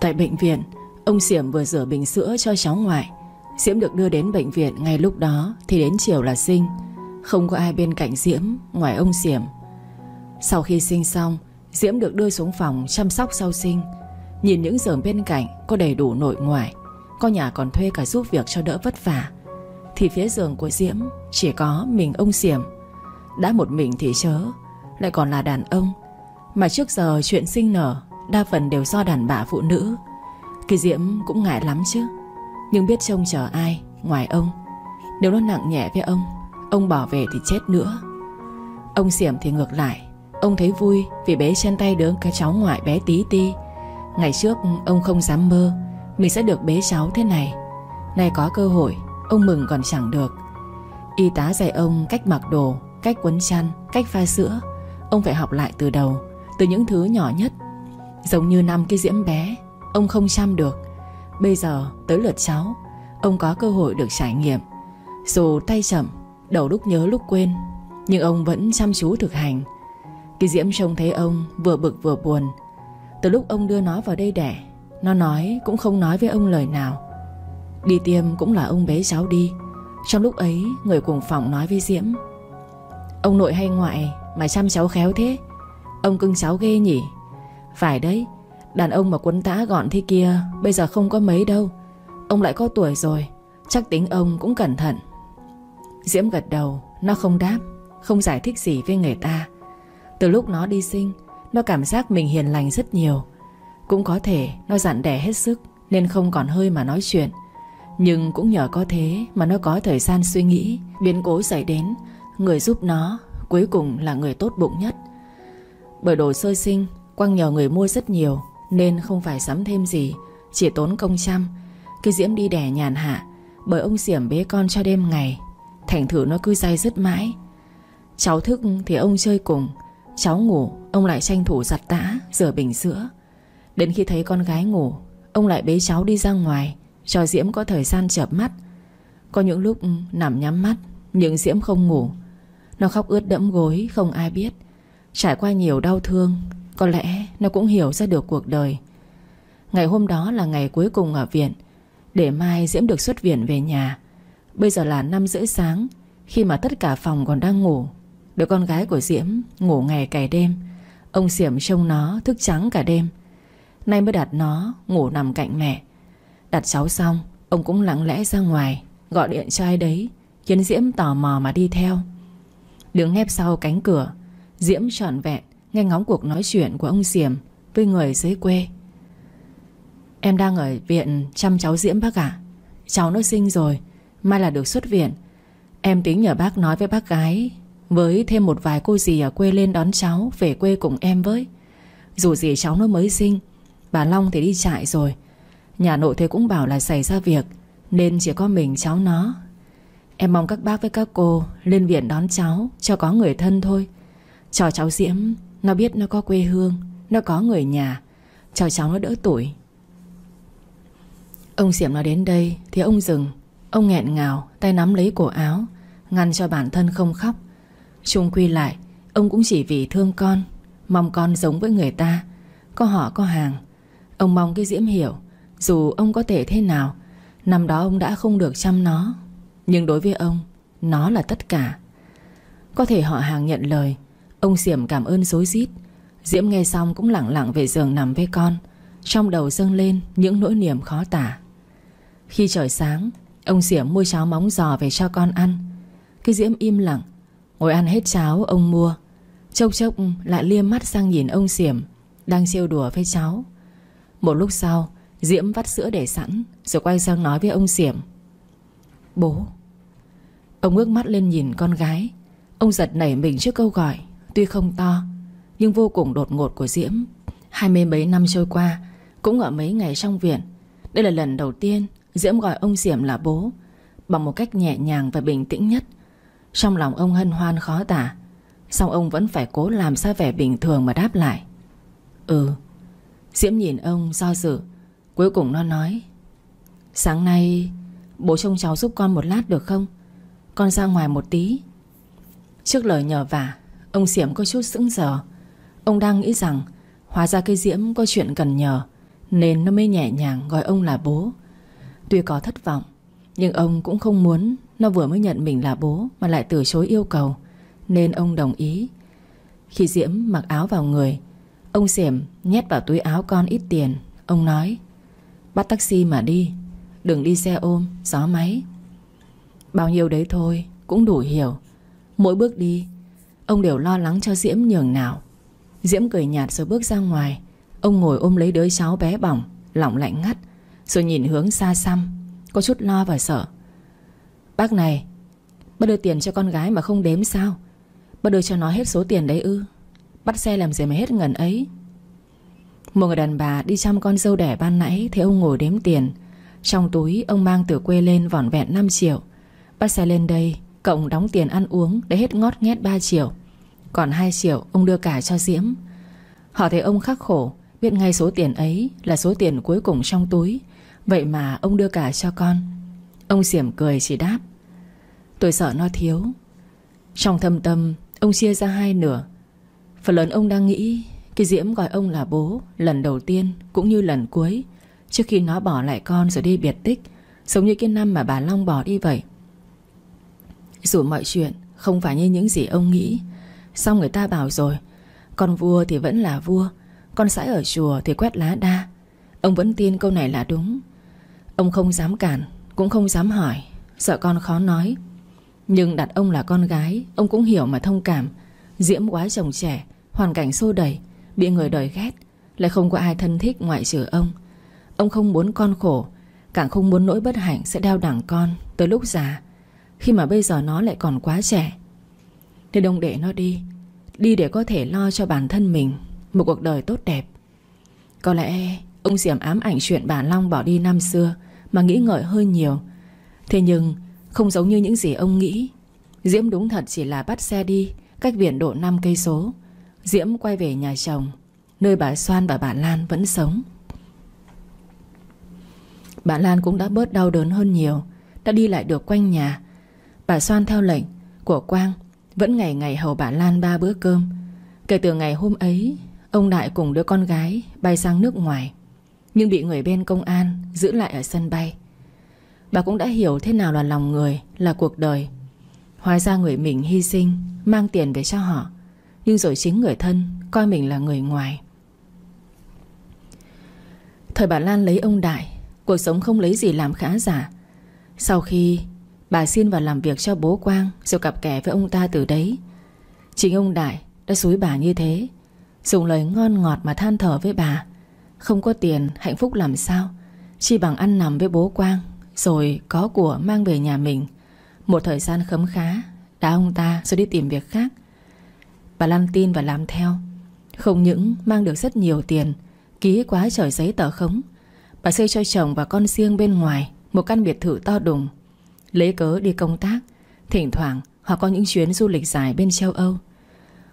Tại bệnh viện, Ông Diệm vừa rửa bình sữa cho cháu ngoại. Diễm được đưa đến bệnh viện ngay lúc đó, Thì đến chiều là sinh. Không có ai bên cạnh Diễm, ngoài ông Diệm Sau khi sinh xong, Diễm được đưa xuống phòng chăm sóc sau sinh. Nhìn những giường bên cạnh Có đầy đủ nội ngoại, Có nhà còn thuê cả giúp việc cho đỡ vất vả, Thì phía giường của Diễm Chỉ có mình ông Diệm Đã một mình thì chớ, Lại còn là đàn ông. Mà trước giờ chuyện sinh nở Đa phần đều do đàn bà phụ nữ. Kỳ Diễm cũng ngại lắm chứ. Nhưng biết trông chờ ai ngoài ông. Nếu nó nặng nhẹ với ông Ông bỏ về thì chết nữa. Ông Xiểm thì ngược lại. Ông thấy vui vì bế trên tay đứa cái cháu ngoại bé tí ti. Ngày trước ông không dám mơ Mình sẽ được bế cháu thế này. Nay có cơ hội Ông mừng còn chẳng được. Y tá dạy ông cách mặc đồ Cách quấn chăn, cách pha sữa. Ông phải học lại từ đầu Từ những thứ nhỏ nhất. Giống như năm cái diễm bé, Ông không chăm được. Bây giờ, tới lượt cháu, Ông có cơ hội được trải nghiệm. Dù tay chậm, Đầu lúc nhớ lúc quên, Nhưng ông vẫn chăm chú thực hành. Cái Diễm trông thấy ông vừa bực vừa buồn. Từ lúc ông đưa nó vào đây đẻ, Nó nói cũng không nói với ông lời nào. Đi tiêm cũng là ông bế cháu đi. Trong lúc ấy, Người cùng phòng nói với Diễm. Ông nội hay ngoại mà chăm cháu khéo thế. Ông cưng cháu ghê nhỉ. Phải đấy, Đàn ông mà quấn tã gọn thế kia Bây giờ không có mấy đâu. Ông lại có tuổi rồi, Chắc tính ông cũng cẩn thận. Diễm gật đầu, Nó không đáp, Không giải thích gì với người ta. Từ lúc nó đi sinh, Nó cảm giác mình hiền lành rất nhiều. Cũng có thể nó dặn đẻ hết sức, Nên không còn hơi mà nói chuyện. Nhưng cũng nhờ có thế Mà nó có thời gian suy nghĩ, Biến cố xảy đến. Người giúp nó, Cuối cùng là người tốt bụng nhất. Bởi đồ sơ sinh Quang nhờ người mua rất nhiều, nên không phải sắm thêm gì, Chỉ tốn công chăm. Cái Diễm đi đẻ nhàn hạ, Bởi ông Diễm bế con cho đêm ngày, Thành thử nó cứ dai dứt mãi. Cháu thức thì ông chơi cùng, Cháu ngủ, Ông lại tranh thủ giặt tã, Rửa bình sữa. Đến khi thấy con gái ngủ, Ông lại bế cháu đi ra ngoài, Cho Diễm có thời gian chợp mắt. Có những lúc nằm nhắm mắt, Nhưng Diễm không ngủ. Nó khóc ướt đẫm gối, không ai biết. Trải qua nhiều đau thương có lẽ nó cũng hiểu ra được cuộc đời. Ngày hôm đó là ngày cuối cùng ở viện. Để mai Diễm được xuất viện về nhà. Bây giờ là 5 rưỡi sáng. Khi mà tất cả phòng còn đang ngủ, Đứa con gái của Diễm ngủ ngày cày đêm. Ông Diễm trông nó thức trắng cả đêm. Nay mới đặt nó ngủ nằm cạnh mẹ. Đặt cháu xong, Ông cũng lặng lẽ ra ngoài, Gọi điện cho ai đấy, Khiến Diễm tò mò mà đi theo. Đứng nép sau cánh cửa, Diễm trọn vẹn. Nghe ngóng cuộc nói chuyện của ông Diệm Với người dưới quê. Em đang ở viện chăm cháu Diễm bác ạ. Cháu nó sinh rồi, Mai là được xuất viện. Em tính nhờ bác nói với bác gái Với thêm một vài cô dì ở quê lên đón cháu, Về quê cùng em với. Dù gì cháu nó mới sinh, Bà Long thì đi trại rồi. Nhà nội thế cũng bảo là xảy ra việc, Nên chỉ có mình cháu nó. Em mong các bác với các cô Lên viện đón cháu, Cho có người thân thôi. Cho cháu Diễm nó biết nó có quê hương, Nó có người nhà. Cho cháu nó đỡ tuổi. Ông Diệm nó đến đây Thì ông dừng. Ông nghẹn ngào, Tay nắm lấy cổ áo, Ngăn cho bản thân không khóc. Trung quy lại, Ông cũng chỉ vì thương con, Mong con giống với người ta. Có họ có hàng. Ông mong cái Diễm hiểu, Dù ông có thể thế nào, Năm đó ông đã không được chăm nó. Nhưng đối với ông, Nó là tất cả. Có thể họ hàng nhận lời Ông Diệm cảm ơn dối rít. Diễm nghe xong cũng lặng lặng về giường nằm với con. Trong đầu dâng lên những nỗi niềm khó tả. Khi trời sáng, Ông Diễm mua cháo móng giò về cho con ăn. Cái Diễm im lặng. Ngồi ăn hết cháo, ông mua. Chốc chốc ừ, lại liêm mắt sang nhìn ông Diễm Đang trêu đùa với cháu. Một lúc sau, Diễm vắt sữa để sẵn, Rồi quay sang nói với ông Diễm Bố. Ông ngước mắt lên nhìn con gái. Ông giật nảy mình trước câu gọi. Tuy không to, Nhưng vô cùng đột ngột của Diễm. Hai mươi mấy năm trôi qua, Cũng ở mấy ngày trong viện. Đây là lần đầu tiên Diễm gọi ông Diễm là bố, Bằng một cách nhẹ nhàng và bình tĩnh nhất. Trong lòng ông hân hoan khó tả Xong ông vẫn phải cố làm ra vẻ bình thường mà đáp lại. Ừ. Diễm nhìn ông do dự, Cuối cùng nó nói, Sáng nay, Bố trông cháu giúp con một lát được không? Con ra ngoài một tí. Trước lời nhờ vả Ông Diễm có chút sững sờ. Ông đang nghĩ rằng Hóa ra cây Diễm có chuyện cần nhờ Nên nó mới nhẹ nhàng gọi ông là bố. Tuy có thất vọng Nhưng ông cũng không muốn Nó vừa mới nhận mình là bố Mà lại từ chối yêu cầu Nên ông đồng ý. Khi Diễm mặc áo vào người Ông diễm nhét vào túi áo con ít tiền. Ông nói Bắt taxi mà đi Đừng đi xe ôm, gió máy. Bao nhiêu đấy thôi Cũng đủ hiểu. Mỗi bước đi Ông đều lo lắng cho Diễm nhường nào. Diễm cười nhạt rồi bước ra ngoài. Ông ngồi ôm lấy đứa cháu bé bỏng, Lỏng lạnh ngắt, Rồi nhìn hướng xa xăm, Có chút lo và sợ. Bác này, Bác đưa tiền cho con gái mà không đếm sao? Bác đưa cho nó hết số tiền đấy ư? Bắt xe làm gì mà hết ngần ấy? Một người đàn bà đi chăm con dâu đẻ ban nãy thấy ông ngồi đếm tiền. Trong túi, ông mang từ quê lên vỏn vẹn 5 triệu. Bắt xe lên đây Cộng đóng tiền ăn uống để hết ngót nghét 3 triệu. Còn 2 triệu, ông đưa cả cho Diễm. Họ thấy ông khắc khổ, Biết ngay số tiền ấy là số tiền cuối cùng trong túi. Vậy mà ông đưa cả cho con. Ông xỉm cười chỉ đáp, Tôi sợ nó thiếu. Trong thâm tâm, Ông chia ra hai nửa. Phần lớn ông đang nghĩ Cái Diễm gọi ông là bố Lần đầu tiên cũng như lần cuối, Trước khi nó bỏ lại con rồi đi biệt tích, Giống như cái năm mà bà Long bỏ đi vậy. Dù mọi chuyện Không phải như những gì ông nghĩ. Xong người ta bảo rồi, Con vua thì vẫn là vua, Con sãi ở chùa thì quét lá đa. Ông vẫn tin câu này là đúng. Ông không dám cản, Cũng không dám hỏi, Sợ con khó nói. Nhưng đặt ông là con gái, Ông cũng hiểu mà thông cảm. Diễm quá chồng trẻ, Hoàn cảnh xô đẩy, Bị người đời ghét, Lại không có ai thân thích ngoại trừ ông. Ông không muốn con khổ, Càng không muốn nỗi bất hạnh sẽ đeo đẳng con Tới lúc già. Khi mà bây giờ nó lại còn quá trẻ. Nên ông để nó đi Đi để có thể lo cho bản thân mình Một cuộc đời tốt đẹp. Có lẽ ông Diệm ám ảnh chuyện bà Long bỏ đi năm xưa Mà nghĩ ngợi hơi nhiều. Thế nhưng không giống như những gì ông nghĩ. Diễm đúng thật chỉ là bắt xe đi Cách biển độ 5 cây số. Diễm quay về nhà chồng, Nơi bà Soan và bà Lan vẫn sống. Bà Lan cũng đã bớt đau đớn hơn nhiều, Đã đi lại được quanh nhà Bà Soan theo lệnh của Quang, Vẫn ngày ngày hầu bà Lan ba bữa cơm. Kể từ ngày hôm ấy, Ông Đại cùng đứa con gái bay sang nước ngoài, Nhưng bị người bên công an Giữ lại ở sân bay. Bà cũng đã hiểu thế nào là lòng người, Là cuộc đời. Hóa ra người mình hy sinh, Mang tiền về cho họ, Nhưng rồi chính người thân Coi mình là người ngoài. Thời bà Lan lấy ông Đại, Cuộc sống không lấy gì làm khá giả. Sau khi bà xin vào làm việc cho bố Quang, Rồi cặp kẻ với ông ta từ đấy. Chính ông Đại đã xúi bà như thế, Dùng lời ngon ngọt mà than thở với bà. Không có tiền, hạnh phúc làm sao? Chỉ bằng ăn nằm với bố Quang, Rồi có của mang về nhà mình. Một thời gian khấm khá, Đã ông ta rồi đi tìm việc khác. Bà Lan tin và làm theo. Không những mang được rất nhiều tiền, Ký quá trời giấy tờ khống, Bà xây cho chồng và con riêng bên ngoài Một căn biệt thự to đùng. Lấy cớ đi công tác. Thỉnh thoảng, họ có những chuyến du lịch dài bên châu Âu.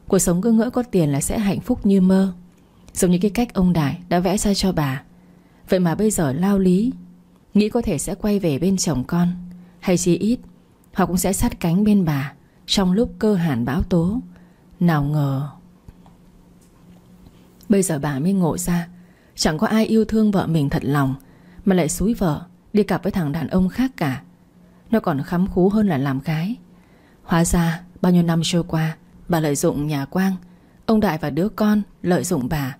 Cuộc sống cứ ngỡ có tiền là sẽ hạnh phúc như mơ. Giống như cái cách ông Đại đã vẽ ra cho bà. Vậy mà bây giờ lao lý, Nghĩ có thể sẽ quay về bên chồng con. Hay chí ít, Họ cũng sẽ sát cánh bên bà Trong lúc cơ hàn bão tố. Nào ngờ, Bây giờ bà mới ngộ ra, Chẳng có ai yêu thương vợ mình thật lòng, Mà lại xúi vợ Đi cặp với thằng đàn ông khác cả. Nó còn khắm khú hơn là làm gái. Hóa ra, bao nhiêu năm trôi qua, Bà lợi dụng nhà Quang, Ông Đại và đứa con lợi dụng bà.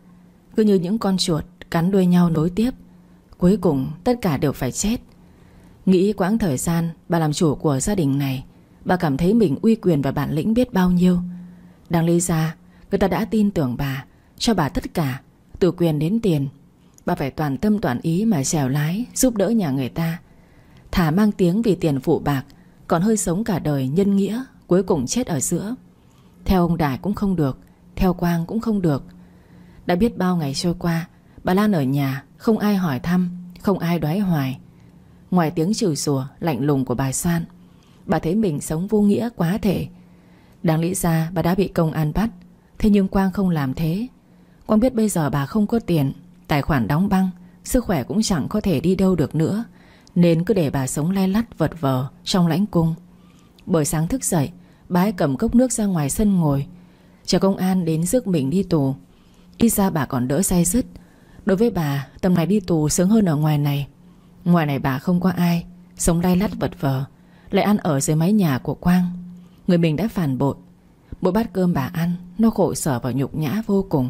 Cứ như những con chuột cắn đuôi nhau nối tiếp. Cuối cùng, tất cả đều phải chết. Nghĩ quãng thời gian Bà làm chủ của gia đình này, Bà cảm thấy mình uy quyền và bản lĩnh biết bao nhiêu. Đáng lý ra, Người ta đã tin tưởng bà, Cho bà tất cả, Từ quyền đến tiền. Bà phải toàn tâm toàn ý mà xèo lái Giúp đỡ nhà người ta. Thả mang tiếng vì tiền phụ bạc, Còn hơi sống cả đời nhân nghĩa, Cuối cùng chết ở giữa. Theo ông Đại cũng không được, Theo Quang cũng không được. Đã biết bao ngày trôi qua, Bà Lan ở nhà, Không ai hỏi thăm, Không ai đoái hoài. Ngoài tiếng chửi rủa, lạnh lùng của bà Soan Bà thấy mình sống vô nghĩa quá thể. Đáng lý ra bà đã bị công an bắt, Thế nhưng Quang không làm thế. Quang biết bây giờ bà không có tiền, Tài khoản đóng băng, Sức khỏe cũng chẳng có thể đi đâu được nữa. Nên cứ để bà sống lay lắt, vật vờ Trong lãnh cung. Bởi sáng thức dậy, Bà ấy cầm cốc nước ra ngoài sân ngồi, Chờ công an đến rước mình đi tù. Ít ra bà còn đỡ say dứt. Đối với bà, Tầm này đi tù sướng hơn ở ngoài này. Ngoài này bà không có ai, Sống lay lắt, vật vờ, Lại ăn ở dưới mái nhà của Quang. Người mình đã phản bội. Mỗi bát cơm bà ăn, Nó khổ sở và nhục nhã vô cùng.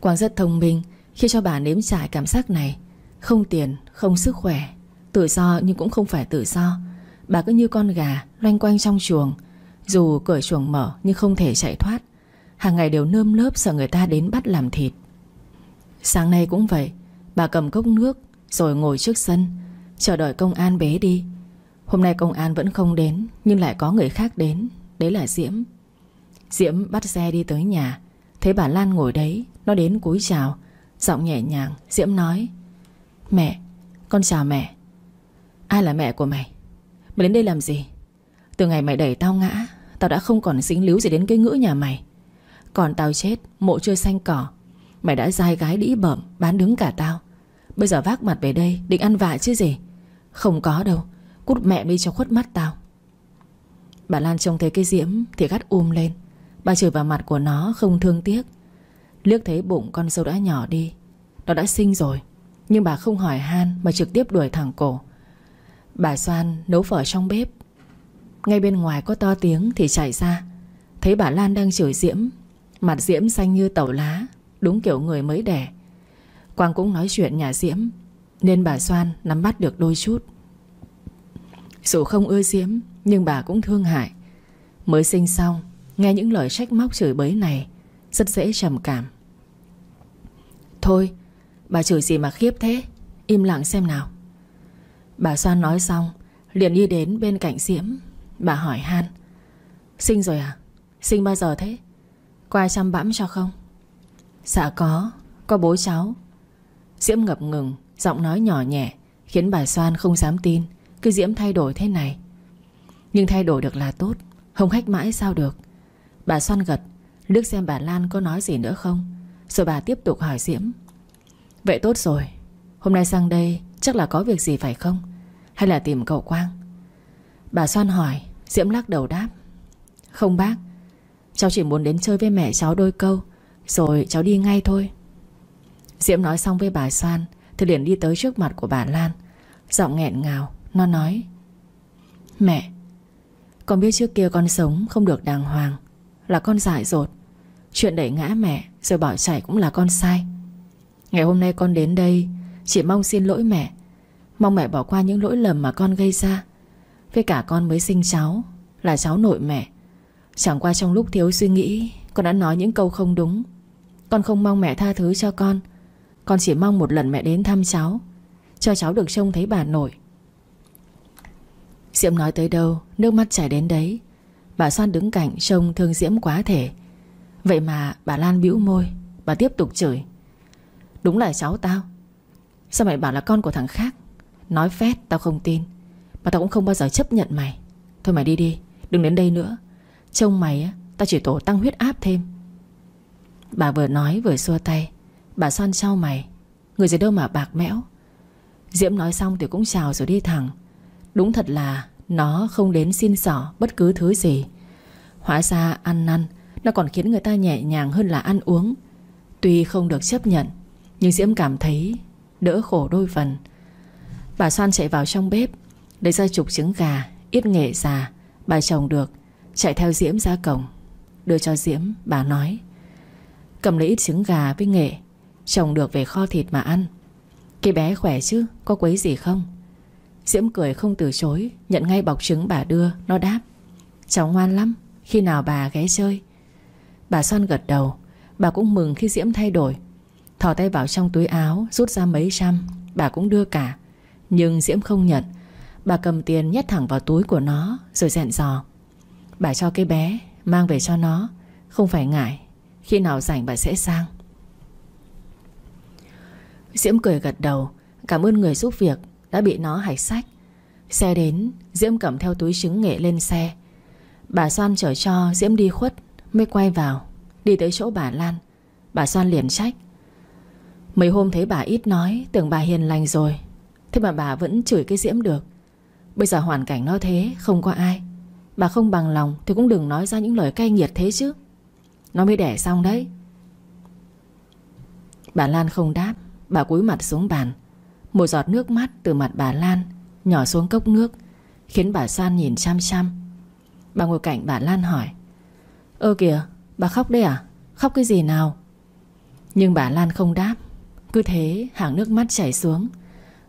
Quang rất thông minh, Khi cho bà nếm trải cảm giác này không tiền, không sức khỏe Tự do nhưng cũng không phải tự do. Bà cứ như con gà loanh quanh trong chuồng. Dù cửa chuồng mở nhưng không thể chạy thoát. Hàng ngày đều nơm lớp sợ người ta đến bắt làm thịt. Sáng nay cũng vậy Bà cầm cốc nước Rồi ngồi trước sân Chờ đợi công an bế đi. Hôm nay công an vẫn không đến Nhưng lại có người khác đến Đấy là Diễm. Diễm bắt xe đi tới nhà Thấy bà Lan ngồi đấy Nó đến cúi chào Giọng nhẹ nhàng Diễm nói Mẹ, Con chào mẹ. Ai là mẹ của mày? Mày đến đây làm gì? Từ ngày mày đẩy tao ngã, Tao đã không còn dính líu gì đến cái ngữ nhà mày. Còn tao chết, Mộ chưa xanh cỏ. Mày đã dai gái đĩ bợm Bán đứng cả tao. Bây giờ vác mặt về đây, Định ăn vạ chứ gì? Không có đâu, Cút mẹ đi cho khuất mắt tao. Bà Lan trông thấy cái diễm Thì gắt um lên. Bà chửi vào mặt của nó, không thương tiếc. Liếc thấy bụng con sâu đã nhỏ đi, Nó đã sinh rồi. Nhưng bà không hỏi han Mà trực tiếp đuổi thẳng cổ. Bà Soan nấu phở trong bếp. Ngay bên ngoài có to tiếng thì chạy ra. Thấy bà Lan đang chửi Diễm, Mặt Diễm xanh như tàu lá, Đúng kiểu người mới đẻ. Quang cũng nói chuyện nhà Diễm, Nên bà Soan nắm bắt được đôi chút. Dù không ưa Diễm, Nhưng bà cũng thương hại. Mới sinh xong, Nghe những lời trách móc chửi bới này, Rất dễ trầm cảm. Thôi Bà chửi gì mà khiếp thế? Im lặng xem nào. Bà Soan nói xong, Liền đi đến bên cạnh Diễm. Bà hỏi Han, Sinh rồi à? Sinh bao giờ thế? Có ai chăm bẵm cho không? Dạ có Có bố cháu. Diễm ngập ngừng, Giọng nói nhỏ nhẹ, Khiến bà Soan không dám tin, Cứ Diễm thay đổi thế này. Nhưng thay đổi được là tốt, Không hách mãi sao được. Bà Soan gật, Lước xem bà Lan có nói gì nữa không? Rồi bà tiếp tục hỏi Diễm Vậy tốt rồi. Hôm nay sang đây chắc là có việc gì phải không? Hay là tìm cậu Quang? Bà Soan hỏi, Diễm lắc đầu đáp. Không bác. Cháu chỉ muốn đến chơi với mẹ cháu đôi câu, Rồi cháu đi ngay thôi. Diễm nói xong với bà Soan, Thì liền đi tới trước mặt của bà Lan. Giọng nghẹn ngào, Nó nói, Mẹ, Con biết trước kia con sống không được đàng hoàng, Là con dại dột. Chuyện đẩy ngã mẹ Rồi bỏ chạy cũng là con sai. Ngày hôm nay con đến đây, Chỉ mong xin lỗi mẹ. Mong mẹ bỏ qua những lỗi lầm mà con gây ra. Với cả con mới sinh cháu, Là cháu nội mẹ. Chẳng qua trong lúc thiếu suy nghĩ, Con đã nói những câu không đúng. Con không mong mẹ tha thứ cho con. Con chỉ mong một lần mẹ đến thăm cháu, Cho cháu được trông thấy bà nội. Diễm nói tới đâu, Nước mắt chảy đến đấy. Bà Soan đứng cạnh trông thương Diễm quá thể. Vậy mà bà Lan bĩu môi, Bà tiếp tục chửi. Đúng là cháu tao. Sao mày bảo là con của thằng khác? Nói phét, tao không tin. Mà tao cũng không bao giờ chấp nhận mày. Thôi mày đi đi, Đừng đến đây nữa. Trông mày á, Tao chỉ tổ tăng huyết áp thêm. Bà vừa nói vừa xua tay. Bà xoan trao mày. Người gì đâu mà bạc mẽo. Diễm nói xong thì cũng chào rồi đi thẳng. Đúng thật là Nó không đến xin xỏ bất cứ thứ gì. Hóa ra ăn năn, Nó còn khiến người ta nhẹ nhàng hơn là ăn uống. Tuy không được chấp nhận nhưng Diễm cảm thấy Đỡ khổ đôi phần. Bà Soan chạy vào trong bếp, Lấy ra chục trứng gà, Ít nghệ già, Bà chồng được, Chạy theo Diễm ra cổng, Đưa cho Diễm, bà nói. Cầm lấy ít trứng gà với nghệ Chồng được về kho thịt mà ăn. Cái bé khỏe chứ, Có quấy gì không? Diễm cười không từ chối, Nhận ngay bọc trứng bà đưa, Nó đáp. Cháu ngoan lắm, Khi nào bà ghé chơi. Bà Soan gật đầu, Bà cũng mừng khi Diễm thay đổi. Thò tay vào trong túi áo, Rút ra mấy trăm, Bà cũng đưa cả. Nhưng Diễm không nhận. Bà cầm tiền nhét thẳng vào túi của nó, Rồi dẹn dò. Bà cho cái bé, Mang về cho nó, Không phải ngại. Khi nào rảnh bà sẽ sang. Diễm cười gật đầu, Cảm ơn người giúp việc, Đã bị nó hạch sách. Xe đến, Diễm cầm theo túi trứng nghệ lên xe. Bà Soan chở cho Diễm đi khuất, Mới quay vào. Đi tới chỗ bà Lan. Bà Soan liền trách. Mấy hôm thấy bà ít nói, Tưởng bà hiền lành rồi. Thế mà bà vẫn chửi cái Diễm được. Bây giờ hoàn cảnh nó thế, Không có ai. Bà không bằng lòng Thì cũng đừng nói ra những lời cay nghiệt thế chứ. Nó mới đẻ xong đấy. Bà Lan không đáp, Bà cúi mặt xuống bàn. Một giọt nước mắt từ mặt bà Lan Nhỏ xuống cốc nước, Khiến bà San nhìn chăm chăm. Bà ngồi cạnh bà Lan hỏi, Ơ kìa, bà khóc đấy à? Khóc cái gì nào? Nhưng bà Lan không đáp. Cứ thế, hàng nước mắt chảy xuống.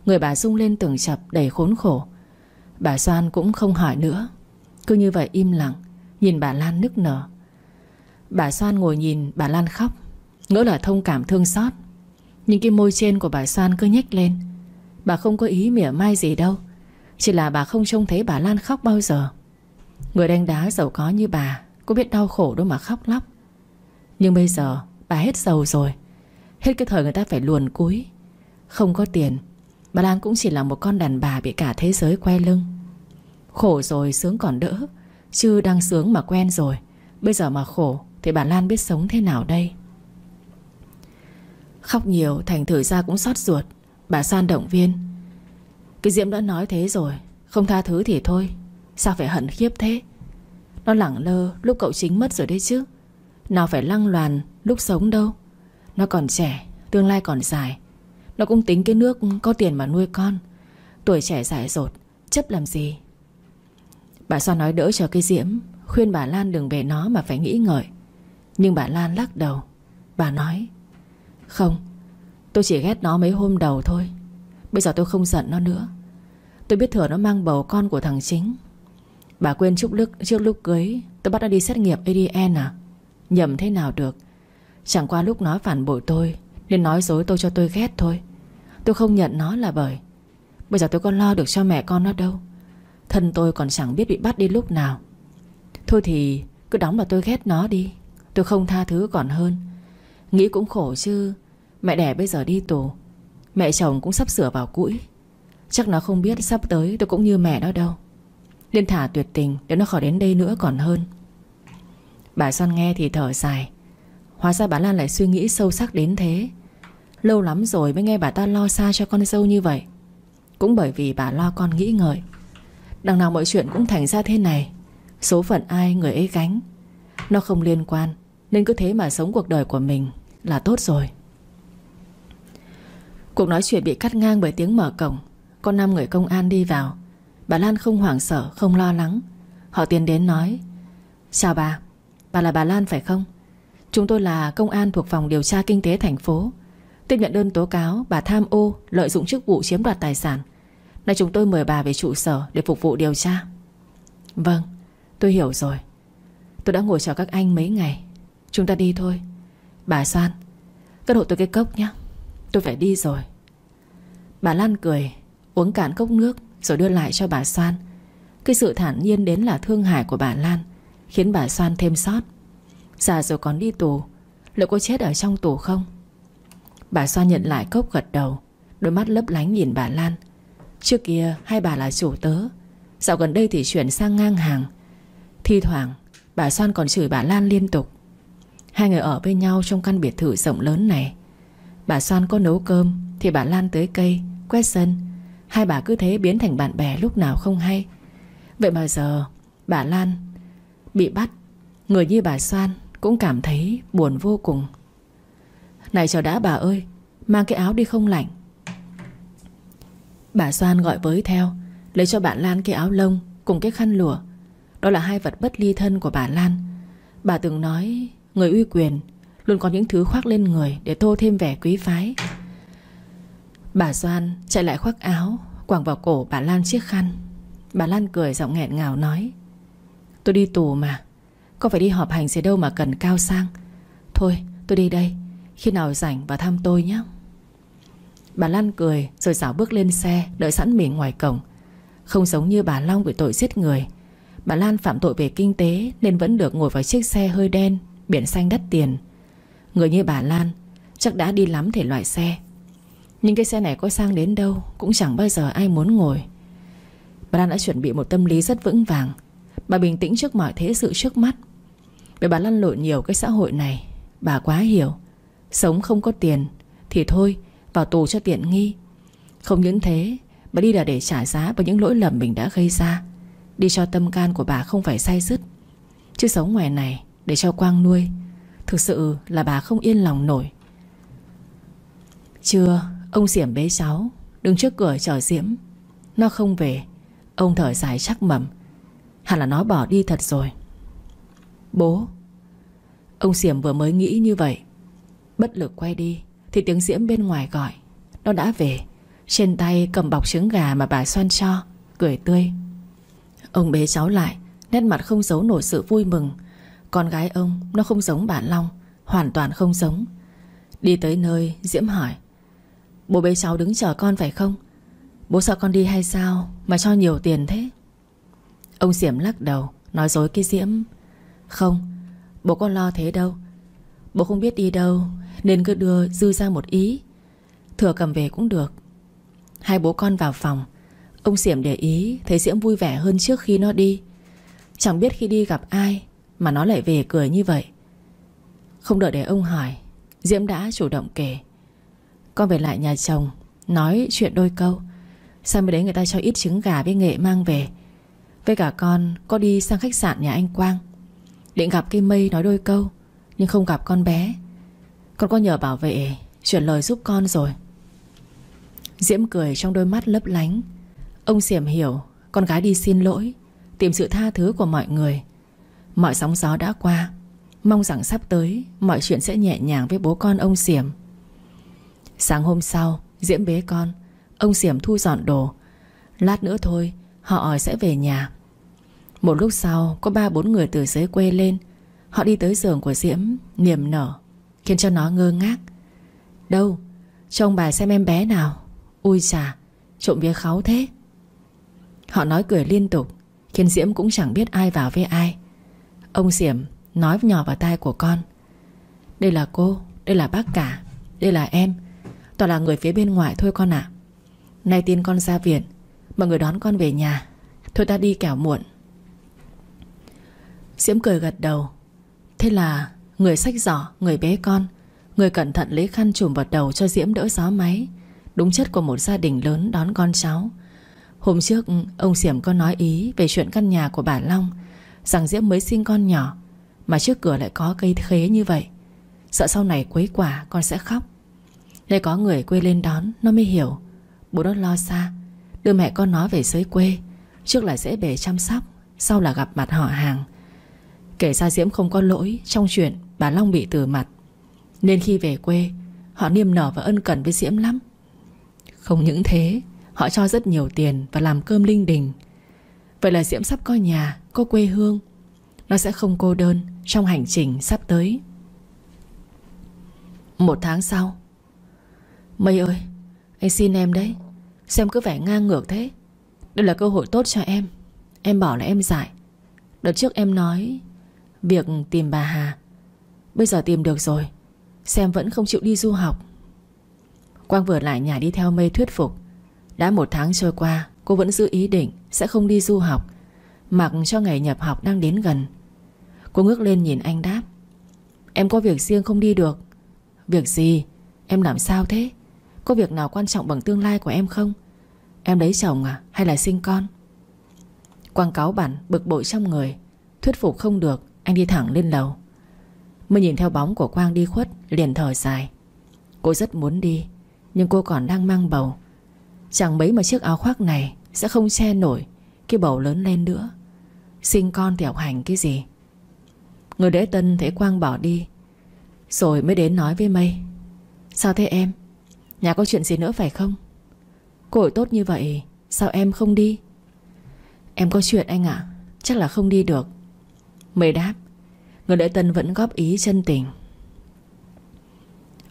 Người bà rung lên từng chập đầy khốn khổ. Bà Soan cũng không hỏi nữa. Cứ như vậy im lặng, Nhìn bà Lan nức nở. Bà Soan ngồi nhìn bà Lan khóc. Ngỡ là thông cảm thương xót. Nhưng cái môi trên của bà Soan cứ nhếch lên. Bà không có ý mỉa mai gì đâu. Chỉ là bà không trông thấy bà Lan khóc bao giờ. Người đánh đá giàu có như bà, Có biết đau khổ đâu mà khóc lóc. Nhưng bây giờ, bà hết giàu rồi. Hết cái thời người ta phải luồn cúi. Không có tiền, Bà Lan cũng chỉ là một con đàn bà Bị cả thế giới quay lưng. Khổ rồi, sướng còn đỡ, Chứ đang sướng mà quen rồi. Bây giờ mà khổ, Thì bà Lan biết sống thế nào đây? Khóc nhiều, Thành thử ra cũng xót ruột. Bà San động viên. Cái Diễm đã nói thế rồi, Không tha thứ thì thôi. Sao phải hận khiếp thế? Nó lẳng lơ, lúc cậu chính mất rồi đấy chứ. Nào phải lăng loàn, lúc sống đâu. Nó còn trẻ Tương lai còn dài. Nó cũng tính cái nước có tiền mà nuôi con. Tuổi trẻ dại dột Chấp làm gì? Bà so nói đỡ cho cái Diễm Khuyên bà Lan đừng về nó mà phải nghĩ ngợi. Nhưng bà Lan lắc đầu. Bà nói Không Tôi chỉ ghét nó mấy hôm đầu thôi. Bây giờ tôi không giận nó nữa. Tôi biết thừa nó mang bầu con của thằng chính. Bà quên trước lúc, trước lúc cưới Tôi bắt nó đi xét nghiệm ADN à? Nhầm thế nào được? Chẳng qua lúc nó phản bội tôi, Nên nói dối tôi cho tôi ghét thôi. Tôi không nhận nó là bởi, Bây giờ tôi có lo được cho mẹ con nó đâu. Thân tôi còn chẳng biết bị bắt đi lúc nào. Thôi thì cứ đóng là tôi ghét nó đi, Tôi không tha thứ còn hơn. Nghĩ cũng khổ chứ, Mẹ đẻ bây giờ đi tù, Mẹ chồng cũng sắp sửa vào cũi. Chắc nó không biết sắp tới tôi cũng như mẹ nó đâu. Nên thả tuyệt tình Để nó khỏi đến đây nữa còn hơn. Bà Son nghe thì thở dài. Hóa ra bà Lan lại suy nghĩ sâu sắc đến thế. Lâu lắm rồi mới nghe bà ta lo xa cho con dâu như vậy. Cũng bởi vì bà lo con nghĩ ngợi. Đằng nào mọi chuyện cũng thành ra thế này. Số phận ai, người ấy gánh. Nó không liên quan, Nên cứ thế mà sống cuộc đời của mình Là tốt rồi. Cuộc nói chuyện bị cắt ngang bởi tiếng mở cổng. Có năm người công an đi vào. Bà Lan không hoảng sợ, không lo lắng. Họ tiến đến nói, Chào bà. Bà là bà Lan phải không? Chúng tôi là công an thuộc phòng điều tra kinh tế thành phố. Tiếp nhận đơn tố cáo, bà tham ô, Lợi dụng chức vụ chiếm đoạt tài sản. Nay chúng tôi mời bà về trụ sở Để phục vụ điều tra. Vâng tôi hiểu rồi. Tôi đã ngồi chờ các anh mấy ngày. Chúng ta đi thôi. Bà Soan Cất hộ tôi cái cốc nhé Tôi phải đi rồi. Bà Lan cười, Uống cạn cốc nước Rồi đưa lại cho bà Soan. Cái sự thản nhiên đến là thương hại của bà Lan, Khiến bà Soan thêm sót Già rồi còn đi tù. Liệu có chết ở trong tù không? Bà Xoa nhận lại cốc gật đầu, Đôi mắt lấp lánh nhìn bà Lan. Trước kia, hai bà là chủ tớ. Dạo gần đây thì chuyển sang ngang hàng. Thi thoảng, Bà Soan còn chửi bà Lan liên tục. Hai người ở với nhau trong căn biệt thự rộng lớn này. Bà Soan có nấu cơm, Thì bà Lan tới cây, Quét sân. Hai bà cứ thế biến thành bạn bè lúc nào không hay. Vậy mà giờ, Bà Lan Bị bắt. Người như bà Soan cũng cảm thấy buồn vô cùng. Này chờ đã, bà ơi, Mang cái áo đi không lạnh. Bà Soan gọi với theo, Lấy cho bạn Lan cái áo lông Cùng cái khăn lụa. Đó là hai vật bất ly thân của bà Lan. Bà từng nói, Người uy quyền, Luôn có những thứ khoác lên người Để tô thêm vẻ quý phái. Bà Soan chạy lại khoác áo Quảng vào cổ bà Lan chiếc khăn. Bà Lan cười giọng nghẹn ngào nói, Tôi đi tù mà có phải đi họp hành gì đâu mà cần cao sang. Thôi, tôi đi đây. Khi nào rảnh vào thăm tôi nhé. Bà Lan cười, rồi dạo bước lên xe, Đợi sẵn mình ngoài cổng. Không giống như bà Long bị tội giết người. Bà Lan phạm tội về kinh tế Nên vẫn được ngồi vào chiếc xe hơi đen, Biển xanh đắt tiền. Người như bà Lan, Chắc đã đi lắm thể loại xe. Nhưng cái xe này có sang đến đâu Cũng chẳng bao giờ ai muốn ngồi. Bà Lan đã chuẩn bị một tâm lý rất vững vàng. Bà bình tĩnh trước mọi thế sự trước mắt. Bởi bà lăn lộn nhiều cái xã hội này, Bà quá hiểu. Sống không có tiền, Thì thôi, vào tù cho tiện nghi. Không những thế, Bà đi là để trả giá với những lỗi lầm mình đã gây ra. Đi cho tâm can của bà không phải say dứt Chứ sống ngoài này Để cho Quang nuôi. Thực sự là bà không yên lòng nổi. Trưa Ông Diễm bế cháu, Đứng trước cửa chờ Diễm. Nó không về, Ông thở dài chắc mầm Hẳn là nó bỏ đi thật rồi. Bố. Ông Diễm vừa mới nghĩ như vậy. Bất lực quay đi, Thì tiếng Diễm bên ngoài gọi. Nó đã về. Trên tay cầm bọc trứng gà mà bà xoan cho, Cười tươi. Ông bế cháu lại, Nét mặt không giấu nổi sự vui mừng. Con gái ông, nó không giống bạn Long, Hoàn toàn không giống. Đi tới nơi, Diễm hỏi. Bố bế cháu đứng chờ con phải không? Bố sợ con đi hay sao Mà cho nhiều tiền thế? Ông Diễm lắc đầu, Nói dối cái Diễm. Không, Bố con lo thế đâu. Bố không biết đi đâu, Nên cứ đưa dư ra một ý. Thừa cầm về cũng được. Hai bố con vào phòng. Ông Diễm để ý, Thấy Diễm vui vẻ hơn trước khi nó đi. Chẳng biết khi đi gặp ai Mà nó lại về cười như vậy. Không đợi để ông hỏi, Diễm đã chủ động kể. Con về lại nhà chồng, Nói chuyện đôi câu. Sao mới đấy người ta cho ít trứng gà với nghệ mang về? Với cả con có đi sang khách sạn nhà anh Quang. Định gặp cái mây nói đôi câu, Nhưng không gặp con bé. Con có nhờ bảo vệ Chuyển lời giúp con rồi. Diễm cười trong đôi mắt lấp lánh. Ông Xiểm hiểu, Con gái đi xin lỗi, Tìm sự tha thứ của mọi người. Mọi sóng gió đã qua. Mong rằng sắp tới, Mọi chuyện sẽ nhẹ nhàng với bố con ông Xiểm. Sáng hôm sau, Diễm bế con. Ông Xiểm thu dọn đồ. Lát nữa thôi, Họ sẽ về nhà. Một lúc sau, Có ba bốn người từ dưới quê lên. Họ đi tới giường của Diễm, Niềm nở, Khiến cho nó ngơ ngác. Đâu, Trông bà xem em bé nào? Ui chà, Trộm vía kháu thế. Họ nói cười liên tục, Khiến Diễm cũng chẳng biết ai vào với ai. Ông Diễm nói nhỏ vào tai của con. Đây là cô, Đây là bác cả, Đây là em. Toàn là người phía bên ngoài thôi con ạ. Nay tin con ra viện, Mọi người đón con về nhà. Thôi ta đi kẻo muộn. Diễm cười gật đầu. Thế là, người sách giỏ, Người bé con, Người cẩn thận lấy khăn trùm vào đầu cho Diễm đỡ gió máy. Đúng chất của một gia đình lớn đón con cháu. Hôm trước, ông Diễm có nói ý Về chuyện căn nhà của bà Long, Rằng Diễm mới sinh con nhỏ, Mà trước cửa lại có cây khế như vậy. Sợ sau này quấy quả, con sẽ khóc. Đây có người quê lên đón, Nó mới hiểu. Bố nó lo xa. Đưa mẹ con nó về dưới quê. Trước là dễ bề chăm sóc, Sau là gặp mặt họ hàng. Kể ra Diễm không có lỗi Trong chuyện bà Long bị từ mặt. Nên khi về quê, Họ niềm nở và ân cần với Diễm lắm. Không những thế, Họ cho rất nhiều tiền và làm cơm linh đình. Vậy là Diễm sắp có nhà, Có quê hương. Nó sẽ không cô đơn Trong hành trình sắp tới. Một tháng sau, Mây ơi, Anh xin em đấy, Xem cứ vẻ ngang ngược thế. Đây là cơ hội tốt cho em. Em bảo là em dại. Đợt trước em nói Việc tìm bà Hà. Bây giờ tìm được rồi. Xem vẫn không chịu đi du học. Quang vừa lại nhà đi theo mây thuyết phục. Đã một tháng trôi qua, Cô vẫn giữ ý định sẽ không đi du học, Mặc cho ngày nhập học đang đến gần. Cô ngước lên nhìn anh đáp. Em có việc riêng không đi được? Việc gì? Em làm sao thế? Có việc nào quan trọng bằng tương lai của em không? Em lấy chồng à? Hay là sinh con? Quang cáo bản bực bội trong người. Thuyết phục không được. Anh đi thẳng lên lầu. Mới nhìn theo bóng của Quang đi khuất, Liền thở dài. Cô rất muốn đi, Nhưng cô còn đang mang bầu. Chẳng mấy mà chiếc áo khoác này Sẽ không che nổi Cái bầu lớn lên nữa. Sinh con thì học hành cái gì? Người đế tân thấy Quang bỏ đi, Rồi mới đến nói với Mây. Sao thế em? Nhà có chuyện gì nữa phải không? Cô tốt như vậy, Sao em không đi? Em có chuyện anh ạ, Chắc là không đi được. Mê đáp. Người đệ tân vẫn góp ý chân tình.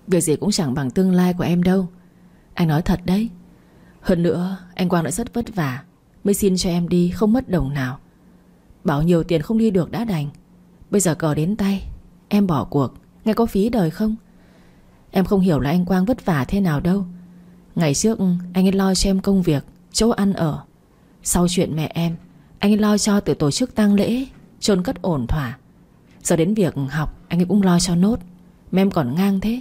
Việc gì cũng chẳng bằng tương lai của em đâu. Anh nói thật đấy. Hơn nữa, anh Quang đã rất vất vả, Mới xin cho em đi không mất đồng nào. Bảo nhiều tiền không đi được đã đành. Bây giờ cờ đến tay, Em bỏ cuộc. Nghe có phí đời không? Em không hiểu là anh Quang vất vả thế nào đâu. Ngày trước, anh ấy lo cho em công việc, Chỗ ăn ở. Sau chuyện mẹ em, Anh ấy lo cho từ tổ chức tang lễ chôn cất ổn thỏa. Giờ đến việc học, anh ấy cũng lo cho nốt. Mà em còn ngang thế.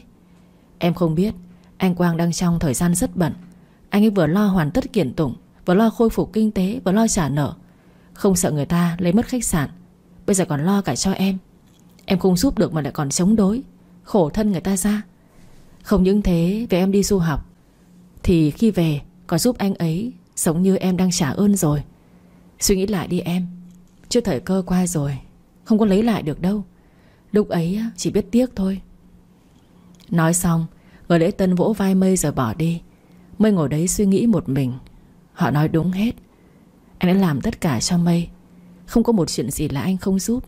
Em không biết, Anh Quang đang trong thời gian rất bận. Anh ấy vừa lo hoàn tất kiện tụng, Vừa lo khôi phục kinh tế, Vừa lo trả nợ. Không sợ người ta lấy mất khách sạn. Bây giờ còn lo cả cho em. Em không giúp được mà lại còn chống đối, Khổ thân người ta ra. Không những thế Về em đi du học, Thì khi về còn giúp anh ấy Sống như em đang trả ơn rồi. Suy nghĩ lại đi em. Chưa thời cơ qua rồi, Không có lấy lại được đâu. Lúc ấy chỉ biết tiếc thôi. Nói xong Người lễ tân vỗ vai mây rồi bỏ đi. Mây ngồi đấy suy nghĩ một mình. Họ nói đúng hết. Anh đã làm tất cả cho mây. Không có một chuyện gì là anh không giúp.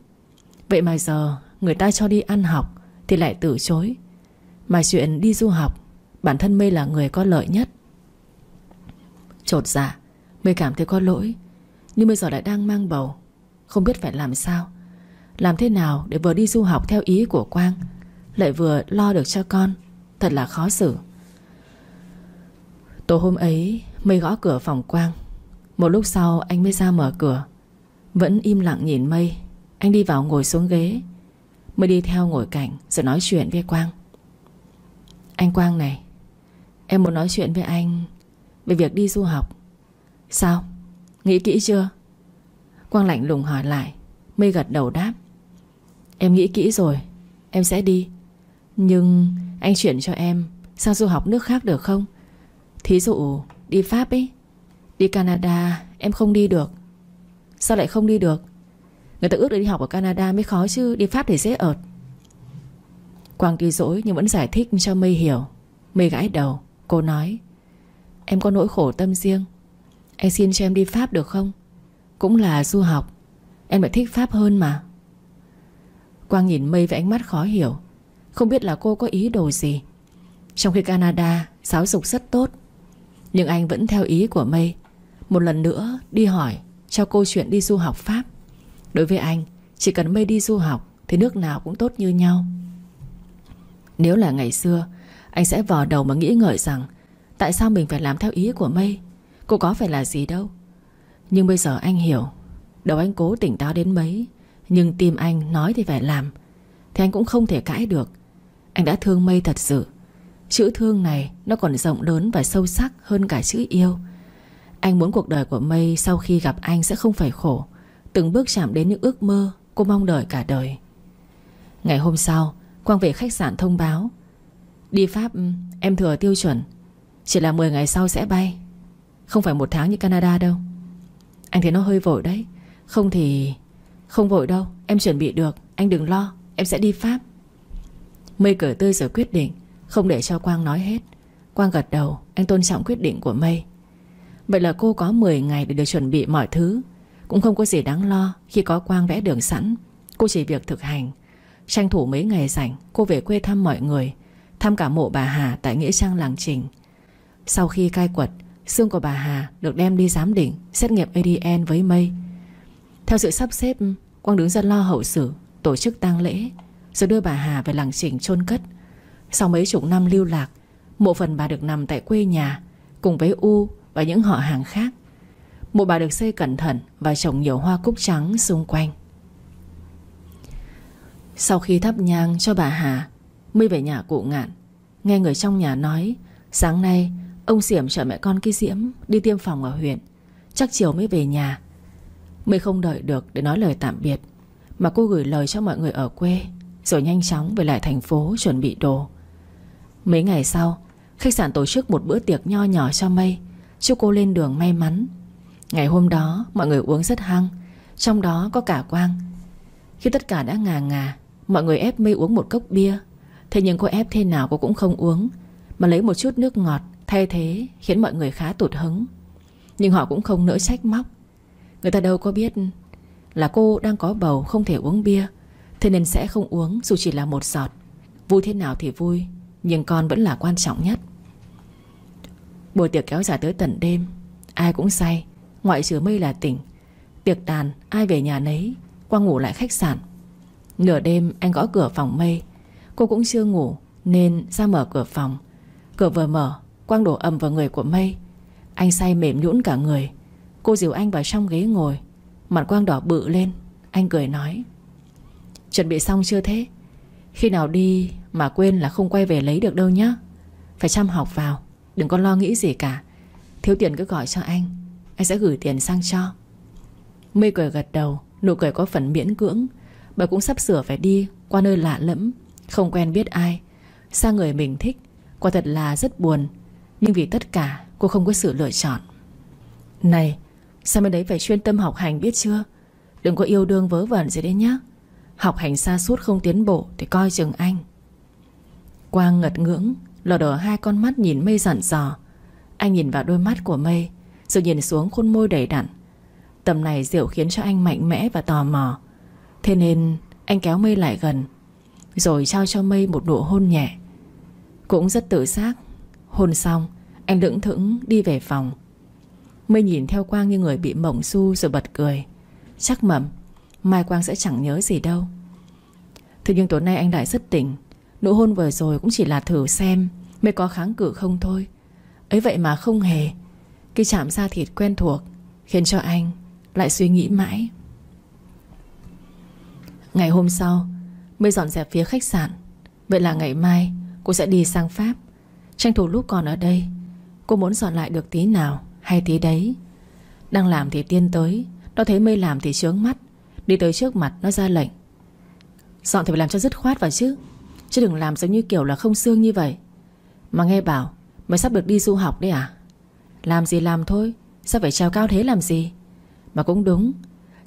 Vậy mà giờ, người ta cho đi ăn học Thì lại từ chối. Mà chuyện đi du học, Bản thân mây là người có lợi nhất. Chột dạ Mây cảm thấy có lỗi. Nhưng bây giờ lại đang mang bầu. Không biết phải làm sao. Làm thế nào để vừa đi du học theo ý của Quang, Lại vừa lo được cho con? Thật là khó xử. Tối hôm ấy, Mây gõ cửa phòng Quang. Một lúc sau, anh mới ra mở cửa. Vẫn im lặng nhìn Mây. Anh đi vào ngồi xuống ghế. Mây đi theo ngồi cạnh Rồi nói chuyện với Quang. Anh Quang này, Em muốn nói chuyện với anh Về việc đi du học. Sao? Nghĩ kỹ chưa? Quang lạnh lùng hỏi lại. Mây gật đầu đáp. Em nghĩ kỹ rồi. Em sẽ đi. Nhưng anh chuyển cho em Sang du học nước khác được không? Thí dụ đi Pháp ấy. Đi Canada, em không đi được. Sao lại không đi được? Người ta ước đi học ở Canada mới khó chứ, Đi Pháp thì dễ ợt. Quang tuy dỗi nhưng vẫn giải thích cho Mây hiểu. Mây gãi đầu. Cô nói, Em có nỗi khổ tâm riêng. Anh xin cho em đi Pháp được không? Cũng là du học. Em lại thích Pháp hơn mà. Quang nhìn Mây với ánh mắt khó hiểu. Không biết là cô có ý đồ gì. Trong khi Canada, Giáo dục rất tốt. Nhưng anh vẫn theo ý của Mây. Một lần nữa đi hỏi, Cho cô chuyện đi du học Pháp. Đối với anh, Chỉ cần Mây đi du học Thì nước nào cũng tốt như nhau. Nếu là ngày xưa, Anh sẽ vò đầu mà nghĩ ngợi rằng, Tại sao mình phải làm theo ý của Mây? Cô có phải là gì đâu? Nhưng bây giờ anh hiểu. Đầu anh cố tỉnh táo đến mấy, Nhưng tim anh nói thì phải làm, Thì anh cũng không thể cãi được. Anh đã thương Mây thật sự. Chữ thương này nó còn rộng lớn và sâu sắc hơn cả chữ yêu. Anh muốn cuộc đời của Mây sau khi gặp anh sẽ không phải khổ. Từng bước chạm đến những ước mơ cô mong đợi cả đời. Ngày hôm sau, Quang về khách sạn thông báo. Đi Pháp ừ, em thừa tiêu chuẩn. Chỉ là 10 ngày sau sẽ bay. Không phải một tháng như Canada đâu. Anh thấy nó hơi vội đấy. Không thì Không vội đâu, Em chuẩn bị được. Anh đừng lo, Em sẽ đi Pháp. Mây cởi tươi rồi quyết định, Không để cho Quang nói hết. Quang gật đầu, Anh tôn trọng quyết định của Mây. Vậy là cô có 10 ngày để được chuẩn bị mọi thứ. Cũng không có gì đáng lo, Khi có Quang vẽ đường sẵn, Cô chỉ việc thực hành. Tranh thủ mấy ngày rảnh, Cô về quê thăm mọi người, Thăm cả mộ bà Hà tại Nghĩa Trang Làng Trình. Sau khi cai quật Xương của bà Hà được đem đi giám định, Xét nghiệm ADN với mây Theo sự sắp xếp, Quang đứng ra lo hậu sự, Tổ chức tang lễ, Rồi đưa bà Hà về làng chỉnh chôn cất. Sau mấy chục năm lưu lạc, Mộ phần bà được nằm tại quê nhà, Cùng với U và những họ hàng khác. Mộ bà được xây cẩn thận Và trồng nhiều hoa cúc trắng xung quanh. Sau khi thắp nhang cho bà Hà Mới về nhà cụ ngạn, Nghe người trong nhà nói, Sáng nay ông Xiểm chở mẹ con cái Diễm Đi tiêm phòng ở huyện. Chắc chiều mới về nhà. Mây không đợi được để nói lời tạm biệt, Mà cô gửi lời cho mọi người ở quê, Rồi nhanh chóng về lại thành phố chuẩn bị đồ. Mấy ngày sau, Khách sạn tổ chức một bữa tiệc nho nhỏ cho Mây Chúc cô lên đường may mắn. Ngày hôm đó, mọi người uống rất hăng, Trong đó có cả Quang. Khi tất cả đã ngà ngà, Mọi người ép Mây uống một cốc bia. Thế nhưng cô ép thế nào cô cũng không uống, Mà lấy một chút nước ngọt Thay thế khiến mọi người khá tụt hứng. Nhưng họ cũng không nỡ trách móc. Người ta đâu có biết Là cô đang có bầu không thể uống bia, Thế nên sẽ không uống dù chỉ là một giọt. Vui thế nào thì vui, Nhưng con vẫn là quan trọng nhất. Buổi tiệc kéo dài tới tận đêm, Ai cũng say, Ngoại trừ mây là tỉnh. Tiệc tàn, ai về nhà nấy Quang ngủ lại khách sạn. Nửa đêm anh gõ cửa phòng mây. Cô cũng chưa ngủ, Nên ra mở cửa phòng. Cửa vừa mở Quang đổ ầm vào người của mây. Anh say mềm nhũn cả người. Cô dìu anh vào trong ghế ngồi. Mặt Quang đỏ bự lên. Anh cười nói, Chuẩn bị xong chưa thế? Khi nào đi mà quên là không quay về lấy được đâu nhá. Phải chăm học vào, Đừng có lo nghĩ gì cả. Thiếu tiền cứ gọi cho anh Anh sẽ gửi tiền sang cho. Mây cười gật đầu, Nụ cười có phần miễn cưỡng. Bởi cũng sắp sửa phải đi Qua nơi lạ lẫm, Không quen biết ai. Sang người mình thích, Quả thật là rất buồn. Nhưng vì tất cả, cô không có sự lựa chọn. Này, Sao bên đấy phải chuyên tâm học hành biết chưa? Đừng có yêu đương vớ vẩn gì đấy nhá. Học hành xa suốt không tiến bộ Thì coi chừng anh. Quang ngật ngưỡng lò đờ hai con mắt nhìn mây dặn dò. Anh nhìn vào đôi mắt của mây, Rồi nhìn xuống khuôn môi đầy đặn. Tầm này rượu khiến cho anh mạnh mẽ và tò mò. Thế nên, anh kéo mây lại gần, Rồi trao cho mây một nụ hôn nhẹ. Cũng rất tự giác Hôn xong, Anh lững thững đi về phòng. Mây nhìn theo Quang như người bị mộng su rồi bật cười. Chắc mầm Mai Quang sẽ chẳng nhớ gì đâu. Thế nhưng tối nay anh lại rất tỉnh. Nụ hôn vừa rồi cũng chỉ là thử xem, Mới có kháng cự không thôi. Ấy vậy mà không hề. Cái chạm da thịt quen thuộc Khiến cho anh lại suy nghĩ mãi. Ngày hôm sau, Mới dọn dẹp phía khách sạn. Vậy là ngày mai, cô sẽ đi sang Pháp. Tranh thủ lúc còn ở đây, Cô muốn dọn lại được tí nào Hay tí đấy. Đang làm thì tiên tới, Nó thấy mây làm thì chướng mắt, Đi tới trước mặt nó ra lệnh. Dọn thì phải làm cho dứt khoát vào chứ Chứ đừng làm giống như kiểu là không xương như vậy. Mà nghe bảo, Mày sắp được đi du học đấy à? Làm gì làm thôi, Sao phải treo cao thế làm gì? Mà cũng đúng,